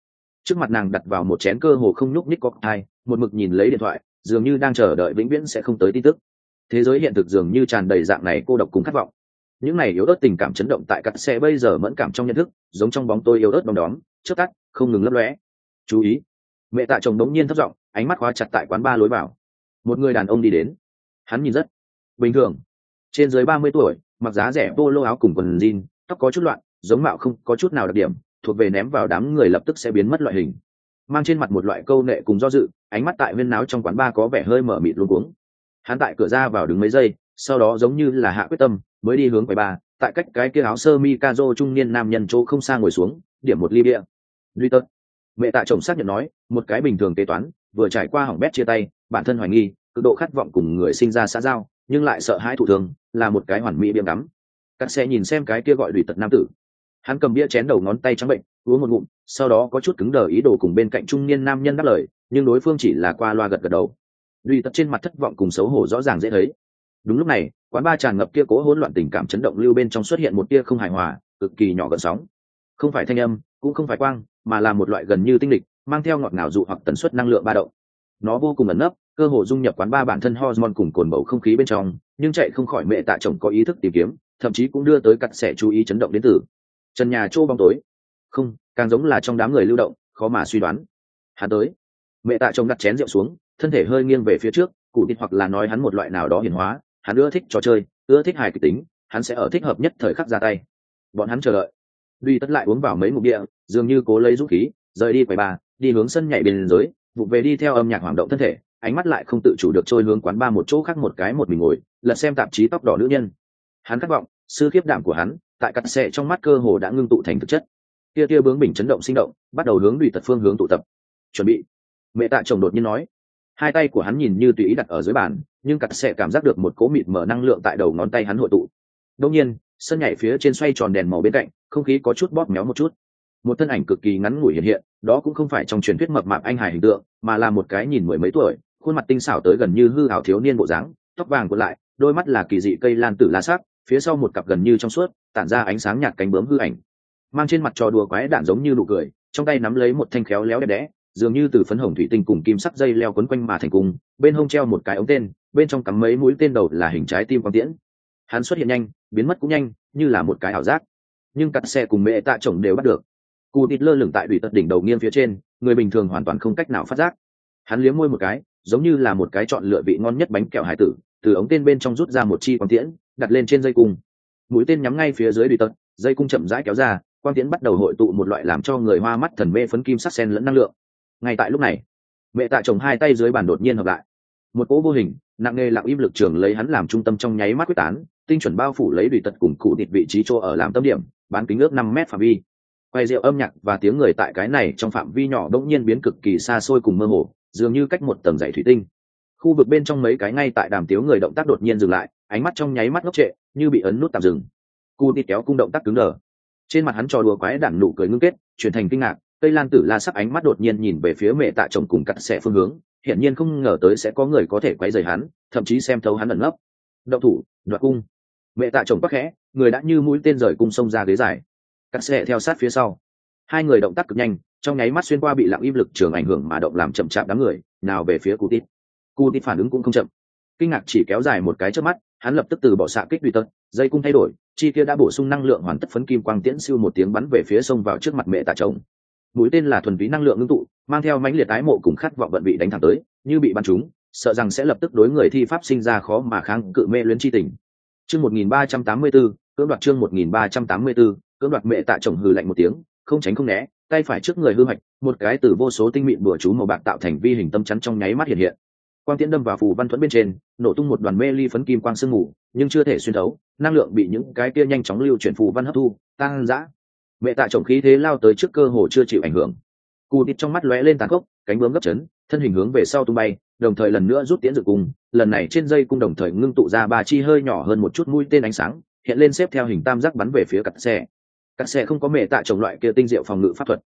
trước mặt nàng đặt vào một chén cơ hồ không nhúc nhích có thai, một mực nhìn lấy điện thoại dường như đang chờ đợi vĩnh viễn sẽ không tới tin tức. Thế giới hiện thực dường như tràn đầy dạng này cô độc cùng khát vọng. Những này yếu ớt tình cảm chấn động tại cắt xe bây giờ mẫn cảm trong nhận thức giống trong bóng tôi yếu ớt bóng đóm trước tắt không ngừng lấp lóe. Chú ý mẹ tạ chồng đống nhiên thất giọng ánh mắt khóa chặt tại quán ba lối vào. Một người đàn ông đi đến. Hắn nhìn rất bình thường. Trên dưới ba mươi tuổi mặc giá rẻ polo áo cùng quần jean tóc có chút loạn giống mạo không có chút nào đặc điểm thuộc về ném vào đám người lập tức sẽ biến mất loại hình. Mang trên mặt một loại câu nệ cùng do dự, ánh mắt tại viên náo trong quán ba có vẻ hơi mở mịt luôn cuống. Hắn tại cửa ra vào đứng mấy giây, sau đó giống như là hạ quyết tâm, mới đi hướng quầy ba tại cách cái kia áo sơ mi kazo trung niên nam nhân chỗ không xa ngồi xuống, điểm một ly bia. Duy tật mẹ tạ chồng xác nhận nói, một cái bình thường kế toán, vừa trải qua hỏng bét chia tay, bản thân hoài nghi, cực độ khát vọng cùng người sinh ra xã giao, nhưng lại sợ hãi thủ thường, là một cái hoàn mỹ biếm đắm các xe nhìn xem cái kia gọi đùi tật nam tử hắn cầm bia chén đầu ngón tay trắng bệnh, uống một ngụm, sau đó có chút cứng đờ ý đồ cùng bên cạnh trung niên nam nhân đáp lời, nhưng đối phương chỉ là qua loa gật gật đầu. Duy tật trên mặt thất vọng cùng xấu hổ rõ ràng dễ thấy. Đúng lúc này, quán ba tràn ngập kia cố hỗn loạn tình cảm chấn động lưu bên trong xuất hiện một tia không hài hòa, cực kỳ nhỏ gần sóng. Không phải thanh âm, cũng không phải quang, mà là một loại gần như tinh lịch, mang theo ngọt ngào dụ hoặc tần suất năng lượng ba động. Nó vô cùng ẩn nấp, cơ hồ dung nhập quán ba bản thân hormone cùng cồn bầu không khí bên trong, nhưng chạy không khỏi mẹ tạ chồng có ý thức tìm kiếm, thậm chí cũng đưa tới cặt sẻ chú ý chấn động đến từ trần nhà chỗ bóng tối. Không, càng giống là trong đám người lưu động, khó mà suy đoán. Hắn tới. Mẹ tạ chồng đặt chén rượu xuống, thân thể hơi nghiêng về phía trước, cụ thịt hoặc là nói hắn một loại nào đó hiển hóa. Hắn ưa thích trò chơi, ưa thích hài kịch tính, hắn sẽ ở thích hợp nhất thời khắc ra tay. Bọn hắn chờ đợi. Duy tất lại uống vào mấy ngụm địa dường như cố lấy dũng khí, rời đi quầy ba đi hướng sân nhảy bên dưới, vụ về đi theo âm nhạc hoạt động thân thể, ánh mắt lại không tự chủ được trôi hướng quán ba một chỗ khác một cái một mình ngồi, lật xem tạp chí tóc đỏ nữ nhân. Hắn khát vọng sư khiếp đảm của hắn, tại cắt xệ trong mắt cơ hồ đã ngưng tụ thành thực chất. Tia tia bướng bình chấn động sinh động, bắt đầu hướng lùi tật phương hướng tụ tập. Chuẩn bị. Mẹ tạ chồng đột nhiên nói. Hai tay của hắn nhìn như tùy ý đặt ở dưới bàn, nhưng cắt xệ cảm giác được một cố mịt mở năng lượng tại đầu ngón tay hắn hội tụ. Đông nhiên, sân nhảy phía trên xoay tròn đèn màu bên cạnh, không khí có chút bóp méo một chút. Một thân ảnh cực kỳ ngắn ngủi hiện hiện, đó cũng không phải trong truyền thuyết mập mạp anh hài hình tượng, mà là một cái nhìn mười mấy tuổi, khuôn mặt tinh xảo tới gần như hư hào thiếu niên bộ dáng, tóc vàng cuộn lại, đôi mắt là kỳ dị cây lan tử la sắc phía sau một cặp gần như trong suốt, tản ra ánh sáng nhạt cánh bướm hư ảnh. Mang trên mặt trò đùa quái đạn giống như nụ cười, trong tay nắm lấy một thanh khéo léo đẹp đẽ, dường như từ phấn hồng thủy tinh cùng kim sắc dây leo quấn quanh mà thành cung bên hông treo một cái ống tên, bên trong cắm mấy mũi tên đầu là hình trái tim quang tiễn. Hắn xuất hiện nhanh, biến mất cũng nhanh, như là một cái ảo giác. Nhưng cắt xe cùng mẹ tạ chồng đều bắt được. Cụ tịt lơ lửng tại đùi tật đỉnh đầu nghiêng phía trên, người bình thường hoàn toàn không cách nào phát giác. Hắn liếm môi một cái, giống như là một cái chọn lựa vị ngon nhất bánh kẹo hải tử, từ ống tên bên trong rút ra một chi quang tiễn đặt lên trên dây cung. Mũi tên nhắm ngay phía dưới đùi tật, dây cung chậm rãi kéo ra, quang tiến bắt đầu hội tụ một loại làm cho người hoa mắt thần mê phấn kim sắc sen lẫn năng lượng. Ngay tại lúc này, mẹ tạ chồng hai tay dưới bàn đột nhiên hợp lại. Một cỗ vô hình, nặng nề lặng im lực trường lấy hắn làm trung tâm trong nháy mắt quyết tán, tinh chuẩn bao phủ lấy đùi tật cùng cụ thịt vị trí chỗ ở làm tâm điểm, bán kính ước năm mét phạm vi. Quay rượu âm nhạc và tiếng người tại cái này trong phạm vi nhỏ bỗng nhiên biến cực kỳ xa xôi cùng mơ hồ, dường như cách một tầng dày thủy tinh. Khu vực bên trong mấy cái ngay tại đàm tiếu người động tác đột nhiên dừng lại ánh mắt trong nháy mắt ngốc trệ, như bị ấn nút tạm dừng. Cu đi kéo cung động tác cứng đờ. Trên mặt hắn trò đùa quái đản nụ cười ngưng kết, chuyển thành kinh ngạc, cây lan tử la sắc ánh mắt đột nhiên nhìn về phía mẹ tạ chồng cùng cặn xẻ phương hướng, hiển nhiên không ngờ tới sẽ có người có thể quấy rầy hắn, thậm chí xem thấu hắn ẩn nấp. Động thủ, đoạt cung. Mẹ tạ chồng bắc khẽ, người đã như mũi tên rời cung sông ra ghế dài. Cặn xẻ theo sát phía sau. Hai người động tác cực nhanh, trong nháy mắt xuyên qua bị lặng im lực trường ảnh hưởng mà động làm chậm chạp đám người, nào về phía cụ tít cụ tít phản ứng cũng không chậm. Kinh ngạc chỉ kéo dài một cái trước mắt hắn lập tức từ bỏ xạ kích tùy tật dây cung thay đổi chi kia đã bổ sung năng lượng hoàn tất phấn kim quang tiễn siêu một tiếng bắn về phía sông vào trước mặt mẹ tạ chồng mũi tên là thuần phí năng lượng ngưng tụ mang theo mãnh liệt tái mộ cùng khát vọng vận bị đánh thẳng tới như bị bắn trúng sợ rằng sẽ lập tức đối người thi pháp sinh ra khó mà kháng cự mê luyến chi tình. Chương một nghìn ba trăm tám mươi 1384, cưỡng đoạt chương một nghìn ba trăm tám mươi 1384, cưỡng đoạt mẹ tạ chồng hừ lạnh một tiếng không tránh không né tay phải trước người hư hoạch một cái từ vô số tinh mịn bừa chú màu bạc tạo thành vi hình tâm chắn trong nháy mắt hiện hiện quang tiễn đâm vào phù văn thuẫn bên trên, nổ tung một đoàn mê ly phấn kim quang sương mù, nhưng chưa thể xuyên thấu, năng lượng bị những cái kia nhanh chóng lưu chuyển phù văn hấp thu tăng dã mẹ tạ chồng khí thế lao tới trước cơ hồ chưa chịu ảnh hưởng. Cù tít trong mắt lóe lên tàn khốc, cánh bướm gấp chấn, thân hình hướng về sau tung bay, đồng thời lần nữa rút tiễn dự cung lần này trên dây cung đồng thời ngưng tụ ra ba chi hơi nhỏ hơn một chút mũi tên ánh sáng, hiện lên xếp theo hình tam giác bắn về phía cặp xe. Cặp xe không có mẹ tạ chồng loại kia tinh diệu phòng ngự pháp thuật.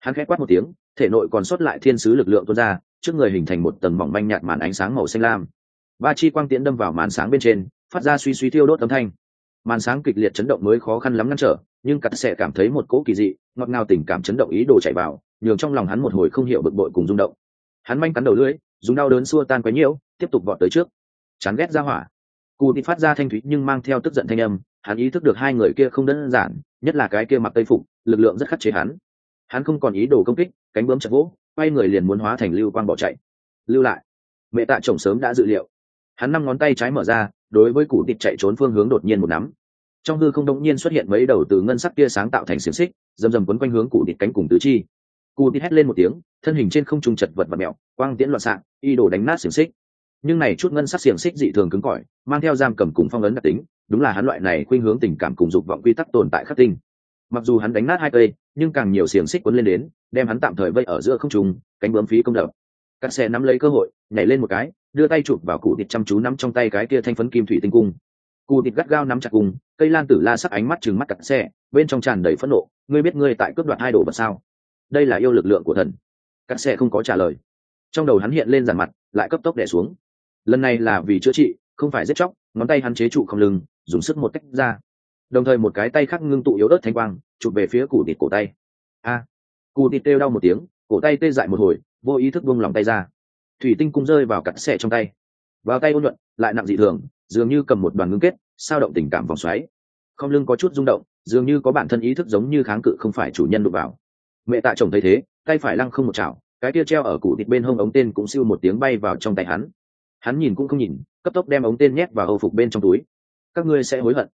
Hắn khẽ quát một tiếng, thể nội còn sót lại thiên sứ lực lượng tuôn ra trước người hình thành một tầng mỏng manh nhạt màn ánh sáng màu xanh lam. Ba chi quang tiễn đâm vào màn sáng bên trên, phát ra suy suy thiêu đốt âm thanh. Màn sáng kịch liệt chấn động mới khó khăn lắm ngăn trở, nhưng cắt sẽ cảm thấy một cỗ kỳ dị, ngọt ngào tình cảm chấn động ý đồ chạy vào, nhường trong lòng hắn một hồi không hiểu bực bội cùng rung động. Hắn manh cắn đầu lưỡi, dùng đau đớn xua tan quấy nhiễu, tiếp tục vọt tới trước. Chán ghét ra hỏa. Cụ thì phát ra thanh thúy nhưng mang theo tức giận thanh âm, hắn ý thức được hai người kia không đơn giản, nhất là cái kia mặc tây phục, lực lượng rất khắc chế hắn. Hắn không còn ý đồ công kích, cánh bướm chặt vỗ quay người liền muốn hóa thành lưu quang bỏ chạy. Lưu lại. Mẹ tạ chồng sớm đã dự liệu. Hắn năm ngón tay trái mở ra, đối với củ tịt chạy trốn phương hướng đột nhiên một nắm. Trong hư không đông nhiên xuất hiện mấy đầu từ ngân sắc kia sáng tạo thành xiềng xích, rầm rầm quấn quanh hướng củ tịt cánh cùng tứ chi. Cù tịt hét lên một tiếng, thân hình trên không trung chật vật và mẹo, quang tiễn loạn xạ, y đổ đánh nát xiềng xích. Nhưng này chút ngân sắc xiềng xích dị thường cứng cỏi, mang theo giam cầm cùng phong ấn đặc tính, đúng là hắn loại này khuynh hướng tình cảm cùng dục vọng quy tắc tồn tại khắc tinh mặc dù hắn đánh nát hai cây, nhưng càng nhiều xiềng xích quấn lên đến, đem hắn tạm thời vây ở giữa không trùng cánh bướm phí công đập. Cắt xe nắm lấy cơ hội, nhảy lên một cái, đưa tay chụp vào cụ thịt chăm chú nắm trong tay cái kia thanh phấn kim thủy tinh cung. Cụ thịt gắt gao nắm chặt cung cây lan tử la sắc ánh mắt chừng mắt cắt xe, bên trong tràn đầy phẫn nộ, ngươi biết ngươi tại cướp đoạt hai đồ vật sao? Đây là yêu lực lượng của thần. Cắt xe không có trả lời. Trong đầu hắn hiện lên giàn mặt, lại cấp tốc đẻ xuống. Lần này là vì chữa trị, không phải giết chóc, ngón tay hắn chế trụ không lưng, dùng sức một cách ra đồng thời một cái tay khác ngưng tụ yếu ớt thanh quang chụp về phía cụ thịt cổ tay. A! À, cụ thịt kêu đau một tiếng cổ tay tê dại một hồi vô ý thức buông lòng tay ra. Thủy tinh cung rơi vào cặn xẻ trong tay. Vào tay ôn nhuận lại nặng dị thường dường như cầm một đoàn ngưng kết sao động tình cảm vòng xoáy. Không lưng có chút rung động dường như có bản thân ý thức giống như kháng cự không phải chủ nhân đụng vào. Mẹ tạ chồng thấy thế tay phải lăng không một chảo cái kia treo ở cụ thịt bên hông ống tên cũng siêu một tiếng bay vào trong tay hắn. Hắn nhìn cũng không nhìn cấp tốc đem ống tên nhét vào hầu phục bên trong túi. Các ngươi sẽ hối hận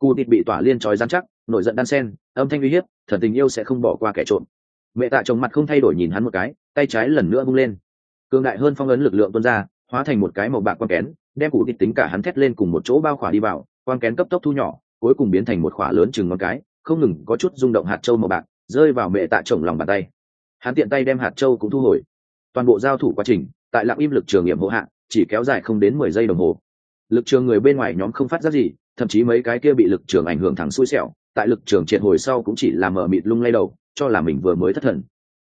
cụ thịt bị tỏa liên trói gian chắc, nổi giận đan sen, âm thanh uy hiếp, thần tình yêu sẽ không bỏ qua kẻ trộm. Mẹ tạ chồng mặt không thay đổi nhìn hắn một cái, tay trái lần nữa bung lên. Cường đại hơn phong ấn lực lượng tuân ra, hóa thành một cái màu bạc quang kén, đem cụ thịt tính cả hắn thét lên cùng một chỗ bao khỏa đi vào, quang kén cấp tốc thu nhỏ, cuối cùng biến thành một khỏa lớn chừng ngón cái, không ngừng có chút rung động hạt trâu màu bạc, rơi vào mẹ tạ chồng lòng bàn tay. Hắn tiện tay đem hạt trâu cũng thu hồi. Toàn bộ giao thủ quá trình, tại lặng im lực trường nghiệm hộ hạ, chỉ kéo dài không đến mười giây đồng hồ. Lực trường người bên ngoài nhóm không phát ra gì thậm chí mấy cái kia bị lực trường ảnh hưởng thẳng xui xẻo, tại lực trường triệt hồi sau cũng chỉ là mở mịt lung lay đầu, cho là mình vừa mới thất thần.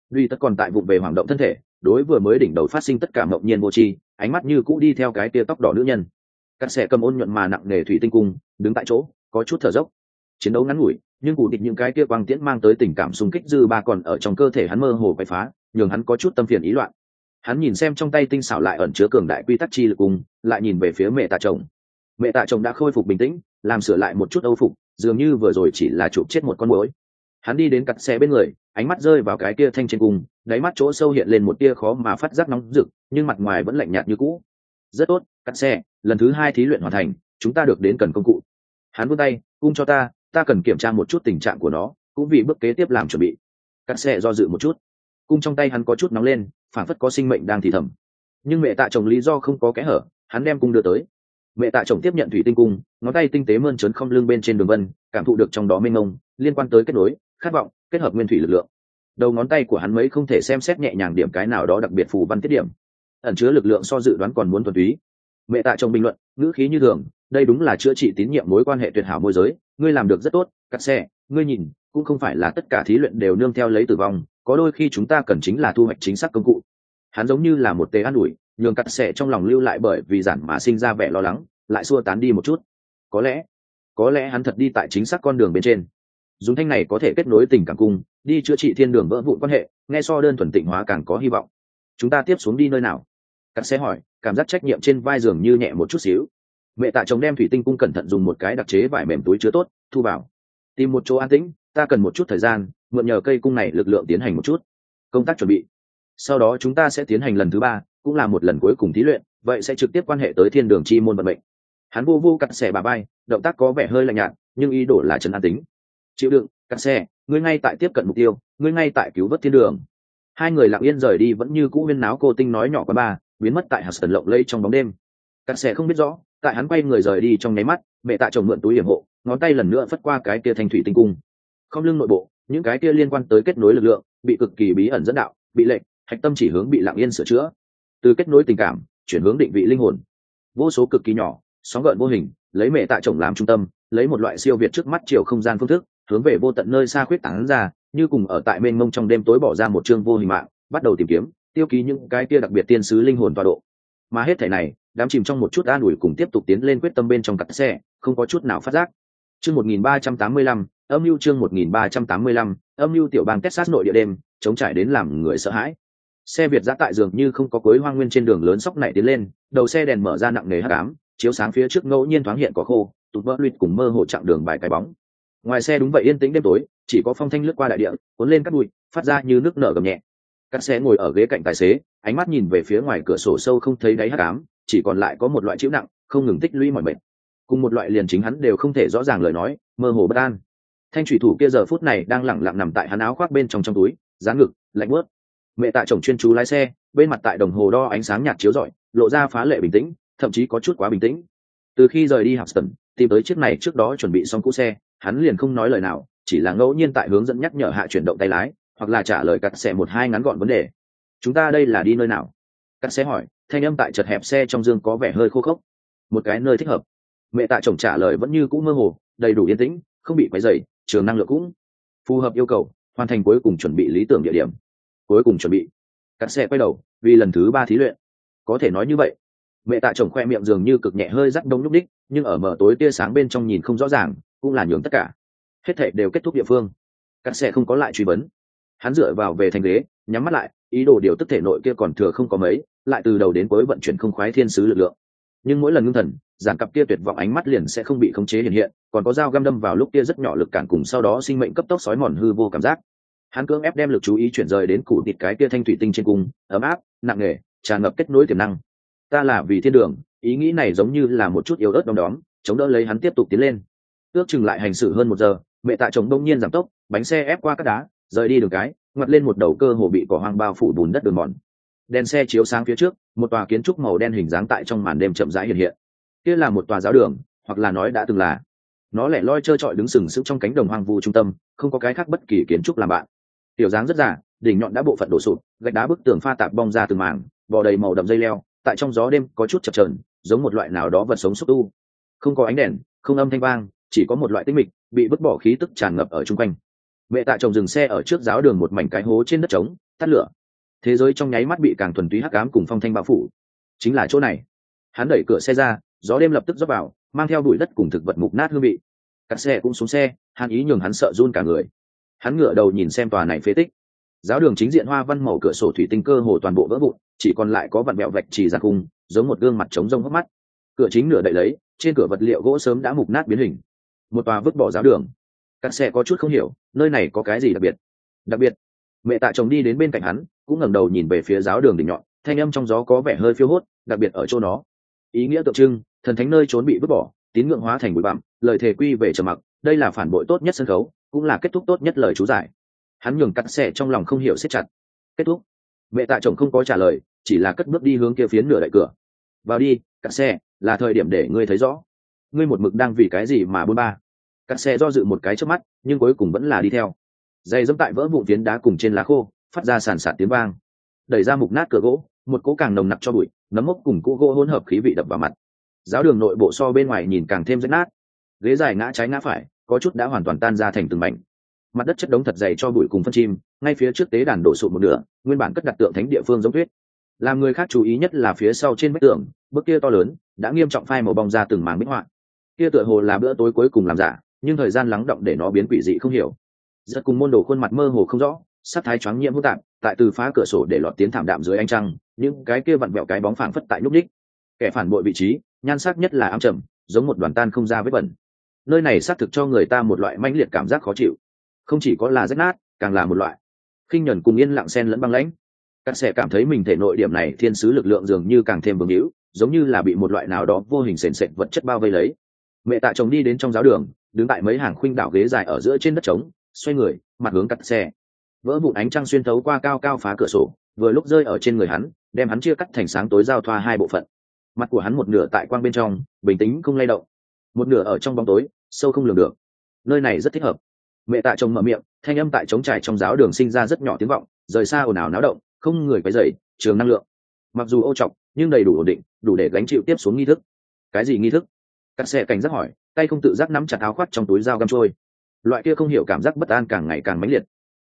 Duy tất còn tại vụ về hoàng động thân thể, đối vừa mới đỉnh đầu phát sinh tất cả mộng nhiên vô tri, ánh mắt như cũ đi theo cái tia tóc đỏ nữ nhân. Cắt xẻ cầm ôn nhuận mà nặng nề thủy tinh cung, đứng tại chỗ, có chút thở dốc. Chiến đấu ngắn ngủi, nhưng cụ địch những cái kia quang tiễn mang tới tình cảm xung kích dư ba còn ở trong cơ thể hắn mơ hồ quay phá, nhường hắn có chút tâm phiền ý loạn. Hắn nhìn xem trong tay tinh xảo lại ẩn chứa cường đại quy tắc chi lực cùng lại nhìn về phía mẹ tạ chồng mẹ tạ chồng đã khôi phục bình tĩnh, làm sửa lại một chút âu phục, dường như vừa rồi chỉ là chụp chết một con mối hắn đi đến cặt xe bên người, ánh mắt rơi vào cái kia thanh trên cung đáy mắt chỗ sâu hiện lên một tia khó mà phát giác nóng rực, nhưng mặt ngoài vẫn lạnh nhạt như cũ. Rất tốt cắt xe, lần thứ hai thí luyện hoàn thành, chúng ta được đến cần công cụ. Hắn vươn tay, cung cho ta ta cần kiểm tra một chút tình trạng của nó, cũng vì bước kế tiếp làm chuẩn bị. Cắt xe do dự một chút. Cung trong tay hắn có chút nóng lên phản phất có sinh mệnh đang thì thầm. Nhưng mẹ tạ chồng lý do không có kẽ hở, hắn đem cung đưa tới mẹ tạ chồng tiếp nhận thủy tinh cung, ngón tay tinh tế mơn trớn không lưng bên trên đường vân, cảm thụ được trong đó mênh mông, liên quan tới kết nối, khát vọng, kết hợp nguyên thủy lực lượng. Đầu ngón tay của hắn mấy không thể xem xét nhẹ nhàng điểm cái nào đó đặc biệt phù văn tiết điểm. Ẩn chứa lực lượng so dự đoán còn muốn thuần túy. Mẹ tạ chồng bình luận, ngữ khí như thường, đây đúng là chữa trị tín nhiệm mối quan hệ tuyệt hảo môi giới, ngươi làm được rất tốt, cắt xe, ngươi nhìn, cũng không phải là tất cả thí luyện đều nương theo lấy tử vong, có đôi khi chúng ta cần chính là thu hoạch chính xác công cụ. Hắn giống như là một tế an ủi nhường cắt xẻ trong lòng lưu lại bởi vì giản mà sinh ra vẻ lo lắng, lại xua tán đi một chút. Có lẽ có lẽ hắn thật đi tại chính xác con đường bên trên. Dùng thanh này có thể kết nối tình cảm cung đi chữa trị thiên đường vỡ vụn quan hệ, nghe so đơn thuần tịnh hóa càng có hy vọng. Chúng ta tiếp xuống đi nơi nào? Cắt sẽ hỏi, cảm giác trách nhiệm trên vai giường như nhẹ một chút xíu. Mẹ tạ chồng đem thủy tinh cung cẩn thận dùng một cái đặc chế vải mềm túi chứa tốt, thu vào. Tìm một chỗ an tĩnh, ta cần một chút thời gian, mượn nhờ cây cung này lực lượng tiến hành một chút. Công tác chuẩn bị. Sau đó chúng ta sẽ tiến hành lần thứ ba cũng là một lần cuối cùng thí luyện, vậy sẽ trực tiếp quan hệ tới thiên đường chi môn vận mệnh. Hắn vô vô cắt xẻ bà bay động tác có vẻ hơi lạnh nhạt, nhưng ý đồ là trấn an tính. Chịu đựng cắt xẻ, ngươi ngay tại tiếp cận mục tiêu, ngươi ngay tại cứu vớt thiên đường. Hai người lặng yên rời đi vẫn như cũ huyên náo cô tinh nói nhỏ qua ba biến mất tại hạt sần lộng lây trong bóng đêm. Cắt xẻ không biết rõ, tại hắn quay người rời đi trong nháy mắt, mẹ tạ chồng mượn túi hiểm hộ, ngón tay lần nữa phất qua cái kia thanh thủy tinh cung. Không lưng nội bộ, những cái kia liên quan tới kết nối lực lượng, bị cực kỳ bí ẩn dẫn đạo, bị lệnh, hạch tâm chỉ hướng bị lặng yên sửa chữa từ kết nối tình cảm, chuyển hướng định vị linh hồn. Vô số cực kỳ nhỏ, sóng gợn vô hình, lấy mẹ tạ chồng làm trung tâm, lấy một loại siêu việt trước mắt chiều không gian phương thức, hướng về vô tận nơi xa khuyết tảng ra, như cùng ở tại mênh mông trong đêm tối bỏ ra một chương vô hình mạng, bắt đầu tìm kiếm, tiêu ký những cái kia đặc biệt tiên sứ linh hồn tọa độ. Mà hết thể này, đám chìm trong một chút an ủi cùng tiếp tục tiến lên quyết tâm bên trong cặp xe, không có chút nào phát giác. Chương một nghìn ba trăm tám mươi lăm, âm mưu chương một nghìn ba trăm tám mươi lăm, âm mưu tiểu bang texas nội địa đêm, chống trải đến làm người sợ hãi xe việt giã tại dường như không có cối hoang nguyên trên đường lớn sóc này tiến lên, đầu xe đèn mở ra nặng nề hát ám, chiếu sáng phía trước ngẫu nhiên thoáng hiện có khô, tụt vỡ luyện cùng mơ hồ chặng đường bài cái bóng. Ngoài xe đúng vậy yên tĩnh đêm tối, chỉ có phong thanh lướt qua đại địa, cuốn lên các bụi, phát ra như nước nở gầm nhẹ. Các xe ngồi ở ghế cạnh tài xế, ánh mắt nhìn về phía ngoài cửa sổ sâu không thấy đáy hát ám, chỉ còn lại có một loại chịu nặng, không ngừng tích lũy mọi mệt cùng một loại liền chính hắn đều không thể rõ ràng lời nói, mơ hồ bất an. Thanh thủy thủ kia giờ phút này đang lẳng lặng nằm tại hắn áo khoác bên trong trong túi dán ngực, lạnh bớt mẹ tạ chồng chuyên chú lái xe, bên mặt tại đồng hồ đo ánh sáng nhạt chiếu rọi, lộ ra phá lệ bình tĩnh, thậm chí có chút quá bình tĩnh. Từ khi rời đi học tần tìm tới chiếc này trước đó chuẩn bị xong cũ xe, hắn liền không nói lời nào, chỉ là ngẫu nhiên tại hướng dẫn nhắc nhở hạ chuyển động tay lái, hoặc là trả lời cắt xe một hai ngắn gọn vấn đề. Chúng ta đây là đi nơi nào? Cắt xe hỏi, thanh âm tại chật hẹp xe trong dương có vẻ hơi khô khốc. Một cái nơi thích hợp. Mẹ tạ chồng trả lời vẫn như cũ mơ hồ, đầy đủ yên tĩnh, không bị quấy dày trường năng lượng cũng phù hợp yêu cầu, hoàn thành cuối cùng chuẩn bị lý tưởng địa điểm cuối cùng chuẩn bị. Cắt xe quay đầu, vì lần thứ ba thí luyện. Có thể nói như vậy. Mẹ tạ chồng khoe miệng dường như cực nhẹ hơi rắc đông nhúc đích, nhưng ở mở tối tia sáng bên trong nhìn không rõ ràng, cũng là nhường tất cả. Hết thệ đều kết thúc địa phương. Cắt xe không có lại truy vấn. Hắn dựa vào về thành ghế, nhắm mắt lại, ý đồ điều tức thể nội kia còn thừa không có mấy, lại từ đầu đến cuối vận chuyển không khoái thiên sứ lực lượng. Nhưng mỗi lần ngưng thần, giảng cặp kia tuyệt vọng ánh mắt liền sẽ không bị khống chế hiện hiện, còn có dao găm đâm vào lúc kia rất nhỏ lực cản cùng sau đó sinh mệnh cấp tốc sói mòn hư vô cảm giác hắn cưỡng ép đem lực chú ý chuyển rời đến cụ thịt cái kia thanh thủy tinh trên cung, ấm áp, nặng nề, tràn ngập kết nối tiềm năng. Ta là vì thiên đường, ý nghĩ này giống như là một chút yếu ớt đom đóm, chống đỡ lấy hắn tiếp tục tiến lên. Ước chừng lại hành xử hơn một giờ, mẹ tạ chồng đông nhiên giảm tốc, bánh xe ép qua các đá, rời đi đường cái, ngoặt lên một đầu cơ hồ bị cỏ hoang bao phủ bùn đất đường mòn. Đèn xe chiếu sáng phía trước, một tòa kiến trúc màu đen hình dáng tại trong màn đêm chậm rãi hiện hiện. Kia là một tòa giáo đường, hoặc là nói đã từng là. Nó lẻ loi trơ trọi đứng sừng sững trong cánh đồng hoang vu trung tâm, không có cái khác bất kỳ kiến trúc làm bạn tiểu dáng rất giả đỉnh nhọn đã bộ phận đổ sụp, gạch đá bức tường pha tạp bong ra từng mảng, bò đầy màu đậm dây leo, tại trong gió đêm có chút chập trờn giống một loại nào đó vật sống xúc tu. Không có ánh đèn, không âm thanh vang, chỉ có một loại tinh mịch, bị vứt bỏ khí tức tràn ngập ở chung quanh. Mẹ tạ chồng dừng xe ở trước giáo đường một mảnh cái hố trên đất trống, tắt lửa. Thế giới trong nháy mắt bị càng thuần túy hắc ám cùng phong thanh bao phủ. Chính là chỗ này. Hắn đẩy cửa xe ra, gió đêm lập tức dốc vào, mang theo bụi đất cùng thực vật mục nát hương vị. Cắt xe cũng xuống xe hắn ý nhường hắn sợ run cả người hắn ngửa đầu nhìn xem tòa này phế tích. Giáo đường chính diện hoa văn màu cửa sổ thủy tinh cơ hồ toàn bộ vỡ vụn, chỉ còn lại có vặn mẹo vạch chỉ giặc khung giống một gương mặt trống rông hốc mắt. Cửa chính nửa đậy lấy, trên cửa vật liệu gỗ sớm đã mục nát biến hình. Một tòa vứt bỏ giáo đường. Các xe có chút không hiểu, nơi này có cái gì đặc biệt? Đặc biệt. Mẹ tạ chồng đi đến bên cạnh hắn, cũng ngẩng đầu nhìn về phía giáo đường đỉnh nhọn, thanh âm trong gió có vẻ hơi phiêu hốt, đặc biệt ở chỗ nó. Ý nghĩa tượng trưng, thần thánh nơi trốn bị vứt bỏ, tín ngưỡng hóa thành bụi bặm lời thề quy về trầm mặc, đây là phản bội tốt nhất sân khấu, cũng là kết thúc tốt nhất lời chú giải. Hắn nhường cắt xe trong lòng không hiểu siết chặt. Kết thúc. Mẹ tạ chồng không có trả lời, chỉ là cất bước đi hướng kia phiến nửa đại cửa. Vào đi, cắt xe là thời điểm để ngươi thấy rõ. Ngươi một mực đang vì cái gì mà bôn ba? Cắt xe do dự một cái trước mắt, nhưng cuối cùng vẫn là đi theo. Dây dẫm tại vỡ vụn phiến đá cùng trên lá khô, phát ra sàn sạt tiếng vang. Đẩy ra mục nát cửa gỗ, một cỗ càng nồng nặc cho bụi, nấm mốc cùng cỗ gỗ hỗn hợp khí vị đập vào mặt. Giáo đường nội bộ so bên ngoài nhìn càng thêm rách nát ghế dài ngã trái ngã phải, có chút đã hoàn toàn tan ra thành từng mảnh. Mặt đất chất đống thật dày cho bụi cùng phân chim, ngay phía trước tế đàn đổ sụt một nửa, nguyên bản cất đặt tượng thánh địa phương giống tuyết. Làm người khác chú ý nhất là phía sau trên vách tường bức kia to lớn, đã nghiêm trọng phai màu bong ra từng mảng bích họa. Kia tựa hồ là bữa tối cuối cùng làm giả, nhưng thời gian lắng động để nó biến quỷ dị không hiểu. Rất cùng môn đồ khuôn mặt mơ hồ không rõ, sắc thái choáng nhiễm hỗn tạp, tại từ phá cửa sổ để lọt tiến thảm đạm dưới ánh trăng, những cái kia vặn vẹo cái bóng phảng phất tại nhúc ních kẻ phản bội vị trí, nhan sắc nhất là ám trầm, giống một đoàn tan không ra với bẩn nơi này xác thực cho người ta một loại mãnh liệt cảm giác khó chịu. Không chỉ có là rách nát, càng là một loại khinh nhuần cùng yên lặng sen lẫn băng lãnh. Các sẽ cảm thấy mình thể nội điểm này, thiên sứ lực lượng dường như càng thêm vương hữu giống như là bị một loại nào đó vô hình sền sệt vật chất bao vây lấy. Mẹ tạ chồng đi đến trong giáo đường, đứng tại mấy hàng khuynh đảo ghế dài ở giữa trên đất trống, xoay người, mặt hướng cắt xe. Vỡ vụn ánh trăng xuyên thấu qua cao cao phá cửa sổ, vừa lúc rơi ở trên người hắn, đem hắn chia cắt thành sáng tối giao thoa hai bộ phận. Mặt của hắn một nửa tại quang bên trong, bình tĩnh không lay động một nửa ở trong bóng tối, sâu không lường được. Nơi này rất thích hợp. Mẹ tạ chồng mở miệng, thanh âm tại trống trải trong giáo đường sinh ra rất nhỏ tiếng vọng, rời xa ồn ào náo động, không người quấy dày trường năng lượng. Mặc dù ô trọc, nhưng đầy đủ ổn định, đủ để gánh chịu tiếp xuống nghi thức. Cái gì nghi thức? Cắt xe cảnh giác hỏi, tay không tự giác nắm chặt áo khoác trong túi dao găm trôi. Loại kia không hiểu cảm giác bất an càng ngày càng mãnh liệt.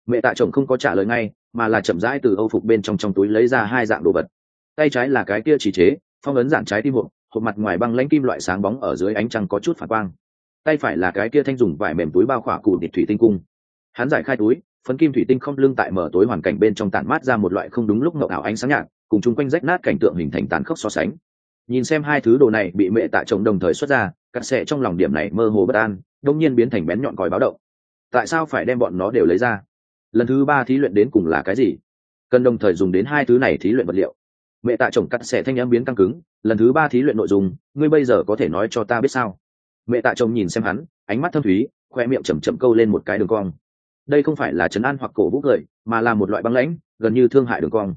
Mẹ tạ chồng không có trả lời ngay, mà là chậm rãi từ âu phục bên trong trong túi lấy ra hai dạng đồ vật. Tay trái là cái kia chỉ chế, phong ấn dạng trái tim hộp hộp mặt ngoài băng lãnh kim loại sáng bóng ở dưới ánh trăng có chút phản quang. Tay phải là cái kia thanh dùng vải mềm túi bao khỏa cụ địch thủy tinh cung. Hắn giải khai túi, phấn kim thủy tinh không lưng tại mở tối hoàn cảnh bên trong tản mát ra một loại không đúng lúc ngậu ảo ánh sáng nhạt, cùng chung quanh rách nát cảnh tượng hình thành tàn khốc so sánh. Nhìn xem hai thứ đồ này bị mẹ tạ chồng đồng thời xuất ra cắt xẻ trong lòng điểm này mơ hồ bất an, đông nhiên biến thành bén nhọn còi báo động. Tại sao phải đem bọn nó đều lấy ra? Lần thứ ba thí luyện đến cùng là cái gì? Cần đồng thời dùng đến hai thứ này thí luyện vật liệu mẹ tạ chồng cắt xẻ thanh âm biến căng cứng, lần thứ ba thí luyện nội dung, ngươi bây giờ có thể nói cho ta biết sao? Mẹ tạ chồng nhìn xem hắn, ánh mắt thâm thúy, khoe miệng chầm chậm câu lên một cái đường cong. Đây không phải là chấn an hoặc cổ vũ cười, mà là một loại băng lãnh, gần như thương hại đường cong.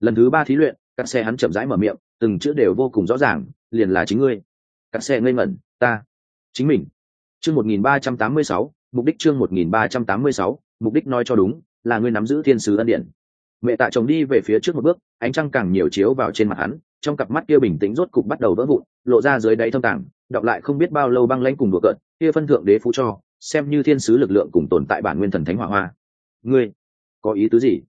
Lần thứ ba thí luyện, cắt xe hắn chậm rãi mở miệng, từng chữ đều vô cùng rõ ràng, liền là chính ngươi. Cắt xe ngây ngẩn, ta, chính mình. Chương một nghìn ba trăm tám mươi sáu, mục đích chương một nghìn ba trăm tám mươi sáu, mục đích nói cho đúng, là ngươi nắm giữ thiên sứ ân điển mẹ tạ chồng đi về phía trước một bước, ánh trăng càng nhiều chiếu vào trên mặt hắn, trong cặp mắt kia bình tĩnh rốt cục bắt đầu vỡ vụn, lộ ra dưới đáy thâm tàng, đọc lại không biết bao lâu băng lãnh cùng đùa cợt, kia phân thượng đế phú cho, xem như thiên sứ lực lượng cùng tồn tại bản nguyên thần thánh hỏa hoa. Ngươi, có ý tứ gì?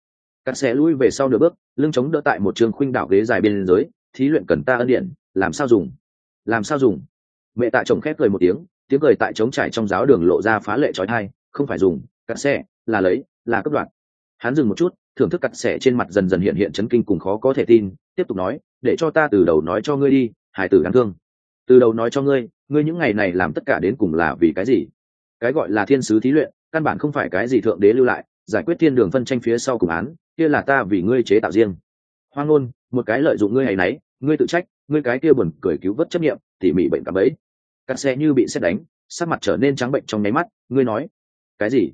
Cắt xe lui về sau nửa bước, lưng chống đỡ tại một trường khuynh đảo ghế dài bên dưới, thí luyện cần ta ân điện, làm sao dùng? Làm sao dùng? Mẹ tạ chồng khép cười một tiếng tiếng cười tại trống trải trong giáo đường lộ ra phá lệ trói thai, không phải dùng cắt xe là lấy, là cấp đoạn hắn dừng một chút thưởng thức cặt xẻ trên mặt dần dần hiện hiện chấn kinh cùng khó có thể tin, tiếp tục nói, để cho ta từ đầu nói cho ngươi đi hải tử đáng thương. Từ đầu nói cho ngươi ngươi những ngày này làm tất cả đến cùng là vì cái gì? Cái gọi là thiên sứ thí luyện, căn bản không phải cái gì thượng đế lưu lại, giải quyết thiên đường phân tranh phía sau cùng án, kia là ta vì ngươi chế tạo riêng. Hoang ngôn, một cái lợi dụng ngươi hay nấy, ngươi tự trách, ngươi cái kia buồn cười cứu vớt chấp nghiệm tỉ mỉ bệnh cảm ấy cắt xe như bị xét đánh, sắc mặt trở nên trắng bệnh trong nháy mắt, ngươi nói, cái gì?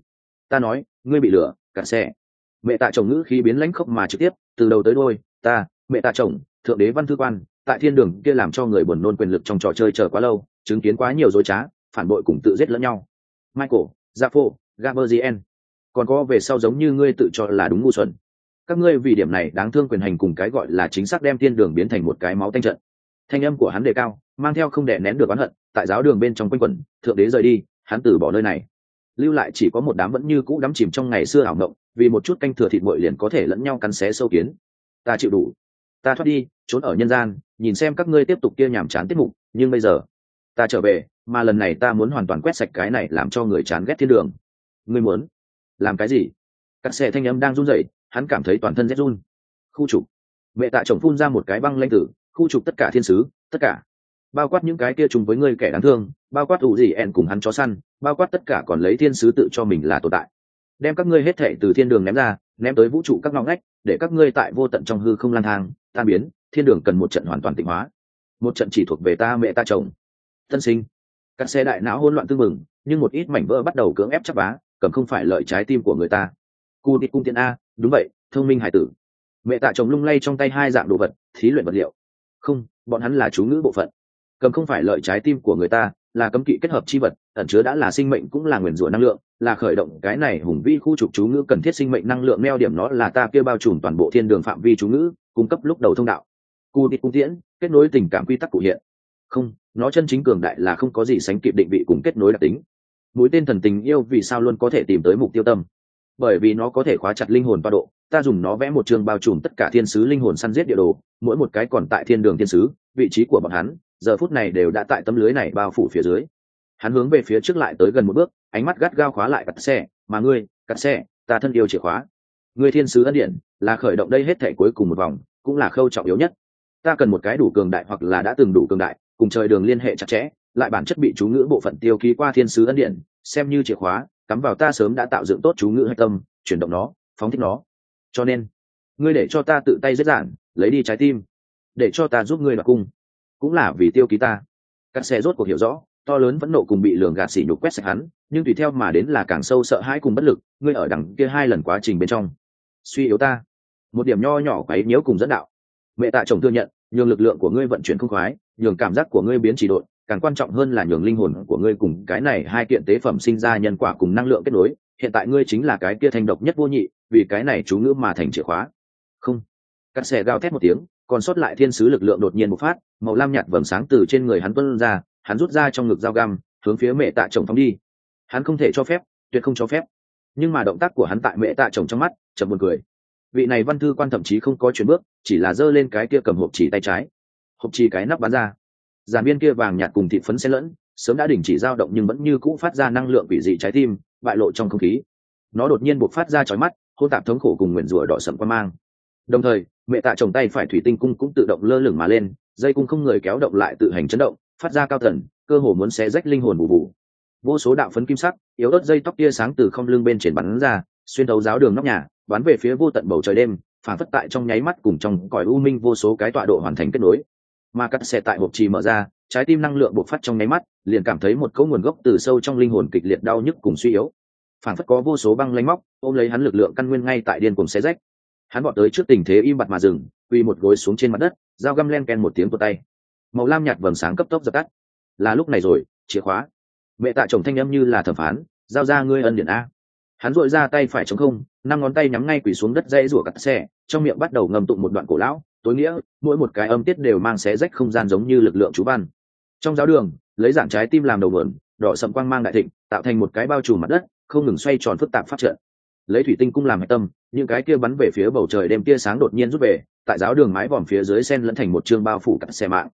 Ta nói, ngươi bị lửa cắt xe mẹ tạ chồng ngữ khí biến lãnh khốc mà trực tiếp từ đầu tới đôi ta mẹ tạ chồng thượng đế văn thư quan tại thiên đường kia làm cho người buồn nôn quyền lực trong trò chơi chờ quá lâu chứng kiến quá nhiều dối trá phản bội cùng tự giết lẫn nhau. Michael Zapo, gaberzien còn có về sau giống như ngươi tự cho là đúng ngu xuẩn. Các ngươi vì điểm này đáng thương quyền hành cùng cái gọi là chính xác đem thiên đường biến thành một cái máu tanh trận. Thanh âm của hắn đề cao mang theo không đè nén được oán hận tại giáo đường bên trong quanh quẩn thượng đế rời đi hắn từ bỏ nơi này lưu lại chỉ có một đám vẫn như cũ đắm chìm trong ngày xưa ảo mộng, vì một chút canh thừa thịt bội liền có thể lẫn nhau cắn xé sâu kiến. Ta chịu đủ. Ta thoát đi, trốn ở nhân gian, nhìn xem các ngươi tiếp tục kia nhàm chán tiết mục, nhưng bây giờ, ta trở về, mà lần này ta muốn hoàn toàn quét sạch cái này làm cho người chán ghét thiên đường. Ngươi muốn? Làm cái gì? Các xe thanh âm đang run rẩy, hắn cảm thấy toàn thân rét run. Khu trục. Mẹ tạ chồng phun ra một cái băng lanh tử, khu trục tất cả thiên sứ, tất cả. Bao quát những cái kia chung với ngươi kẻ đáng thương, bao quát ủ gì ẹn cùng hắn chó săn bao quát tất cả còn lấy thiên sứ tự cho mình là tồn tại. Đem các ngươi hết thệ từ thiên đường ném ra, ném tới vũ trụ các ngõ ngách, để các ngươi tại vô tận trong hư không lang thang, tan biến, thiên đường cần một trận hoàn toàn tịnh hóa. Một trận chỉ thuộc về ta mẹ ta chồng. Tân sinh, các xe đại não hỗn loạn tương mừng nhưng một ít mảnh vỡ bắt đầu cưỡng ép chắc vá, cầm không phải lợi trái tim của người ta. Cu đi cung tiện a, đúng vậy, thông minh hải tử. Mẹ tạ chồng lung lay trong tay hai dạng đồ vật, thí luyện vật liệu. Không, bọn hắn là chú ngữ bộ phận. Cầm không phải lợi trái tim của người ta, là cấm kỵ kết hợp chi vật ẩn chứa đã là sinh mệnh cũng là nguyền rủa năng lượng, là khởi động cái này hùng vi khu trục chú ngữ cần thiết sinh mệnh năng lượng neo điểm nó là ta kia bao trùm toàn bộ thiên đường phạm vi chú ngữ, cung cấp lúc đầu thông đạo. Cu đi cung tiễn, kết nối tình cảm quy tắc cụ hiện. Không, nó chân chính cường đại là không có gì sánh kịp định vị cùng kết nối đặc tính. Mũi tên thần tình yêu vì sao luôn có thể tìm tới mục tiêu tâm? Bởi vì nó có thể khóa chặt linh hồn toa độ, ta dùng nó vẽ một trường bao trùm tất cả thiên sứ linh hồn săn giết địa đồ, mỗi một cái còn tại thiên đường thiên sứ, vị trí của bọn hắn, giờ phút này đều đã tại tấm lưới này bao phủ phía dưới hắn hướng về phía trước lại tới gần một bước, ánh mắt gắt gao khóa lại cặt xe. Mà ngươi cặt xe, ta thân yêu chìa khóa. Ngươi thiên sứ ân điện là khởi động đây hết thể cuối cùng một vòng, cũng là khâu trọng yếu nhất. Ta cần một cái đủ cường đại hoặc là đã từng đủ cường đại, cùng trời đường liên hệ chặt chẽ, lại bản chất bị chú ngữ bộ phận tiêu ký qua thiên sứ ân điện xem như chìa khóa, cắm vào ta sớm đã tạo dựng tốt chú ngữ hạch tâm, chuyển động nó, phóng thích nó. Cho nên, ngươi để cho ta tự tay dễ dàng lấy đi trái tim, để cho ta giúp ngươi đoạt cung, cũng là vì tiêu ký ta. Cắt xe rốt cuộc hiểu rõ to lớn vẫn nộ cùng bị lường gạt xỉ nhục quét sạch hắn, nhưng tùy theo mà đến là càng sâu sợ hãi cùng bất lực, ngươi ở đằng kia hai lần quá trình bên trong. Suy yếu ta. Một điểm nho nhỏ quấy nhiễu cùng dẫn đạo. Mẹ tạ chồng thừa nhận, nhường lực lượng của ngươi vận chuyển không khoái, nhường cảm giác của ngươi biến chỉ độn, càng quan trọng hơn là nhường linh hồn của ngươi cùng cái này hai kiện tế phẩm sinh ra nhân quả cùng năng lượng kết nối, hiện tại ngươi chính là cái kia thanh độc nhất vô nhị, vì cái này chú ngữ mà thành chìa khóa. Không. Cắt xẻ gào thét một tiếng, còn sót lại thiên sứ lực lượng đột nhiên một phát, màu lam nhạt vầng sáng từ trên người hắn tuân ra hắn rút ra trong ngực dao găm, hướng phía mẹ tạ chồng phóng đi. Hắn không thể cho phép, tuyệt không cho phép. Nhưng mà động tác của hắn tại mẹ tạ chồng trong mắt, chậm buồn cười. Vị này văn thư quan thậm chí không có chuyển bước, chỉ là giơ lên cái kia cầm hộp chỉ tay trái. Hộp chỉ cái nắp bắn ra. Giàn viên kia vàng nhạt cùng thị phấn xen lẫn, sớm đã đình chỉ dao động nhưng vẫn như cũ phát ra năng lượng quỷ dị trái tim, bại lộ trong không khí. Nó đột nhiên buộc phát ra chói mắt, hôn tạp thống khổ cùng nguyền rủa đỏ sậm qua mang. Đồng thời, mẹ tạ chồng tay phải thủy tinh cung cũng tự động lơ lửng mà lên, dây cung không người kéo động lại tự hành chấn động phát ra cao thần cơ hồ muốn xé rách linh hồn bù bù vô số đạo phấn kim sắc, yếu ớt dây tóc tia sáng từ không lưng bên trên bắn ra, xuyên thấu giáo đường nóc nhà, bắn về phía vô tận bầu trời đêm, phản phất tại trong nháy mắt cùng trong cõi u minh vô số cái tọa độ hoàn thành kết nối. Mà cắt xe tại hộp trì mở ra, trái tim năng lượng bộc phát trong nháy mắt, liền cảm thấy một cấu nguồn gốc từ sâu trong linh hồn kịch liệt đau nhức cùng suy yếu. Phản phất có vô số băng lanh móc, ôm lấy hắn lực lượng căn nguyên ngay tại điên cùng xé rách. Hắn bọn tới trước tình thế im bặt mà dừng, quỳ một gối xuống trên mặt đất, dao găm len ken một tiếng của tay màu lam nhạt vầng sáng cấp tốc dập tắt. Là lúc này rồi, chìa khóa. Mẹ tạ chồng thanh âm như là thẩm phán, giao ra ngươi ân điển a. Hắn dội ra tay phải chống không, năm ngón tay nhắm ngay quỳ xuống đất dãy rủa cắt xe, trong miệng bắt đầu ngầm tụng một đoạn cổ lão, tối nghĩa, mỗi một cái âm tiết đều mang xé rách không gian giống như lực lượng chú văn. Trong giáo đường, lấy dạng trái tim làm đầu mượn đỏ sậm quang mang đại thịnh, tạo thành một cái bao trùm mặt đất, không ngừng xoay tròn phức tạp phát trận. Lấy thủy tinh cung làm hạch tâm, những cái kia bắn về phía bầu trời đêm tia sáng đột nhiên rút về, tại giáo đường mái vòm phía dưới sen lẫn thành một chương bao phủ cặp xe mạng.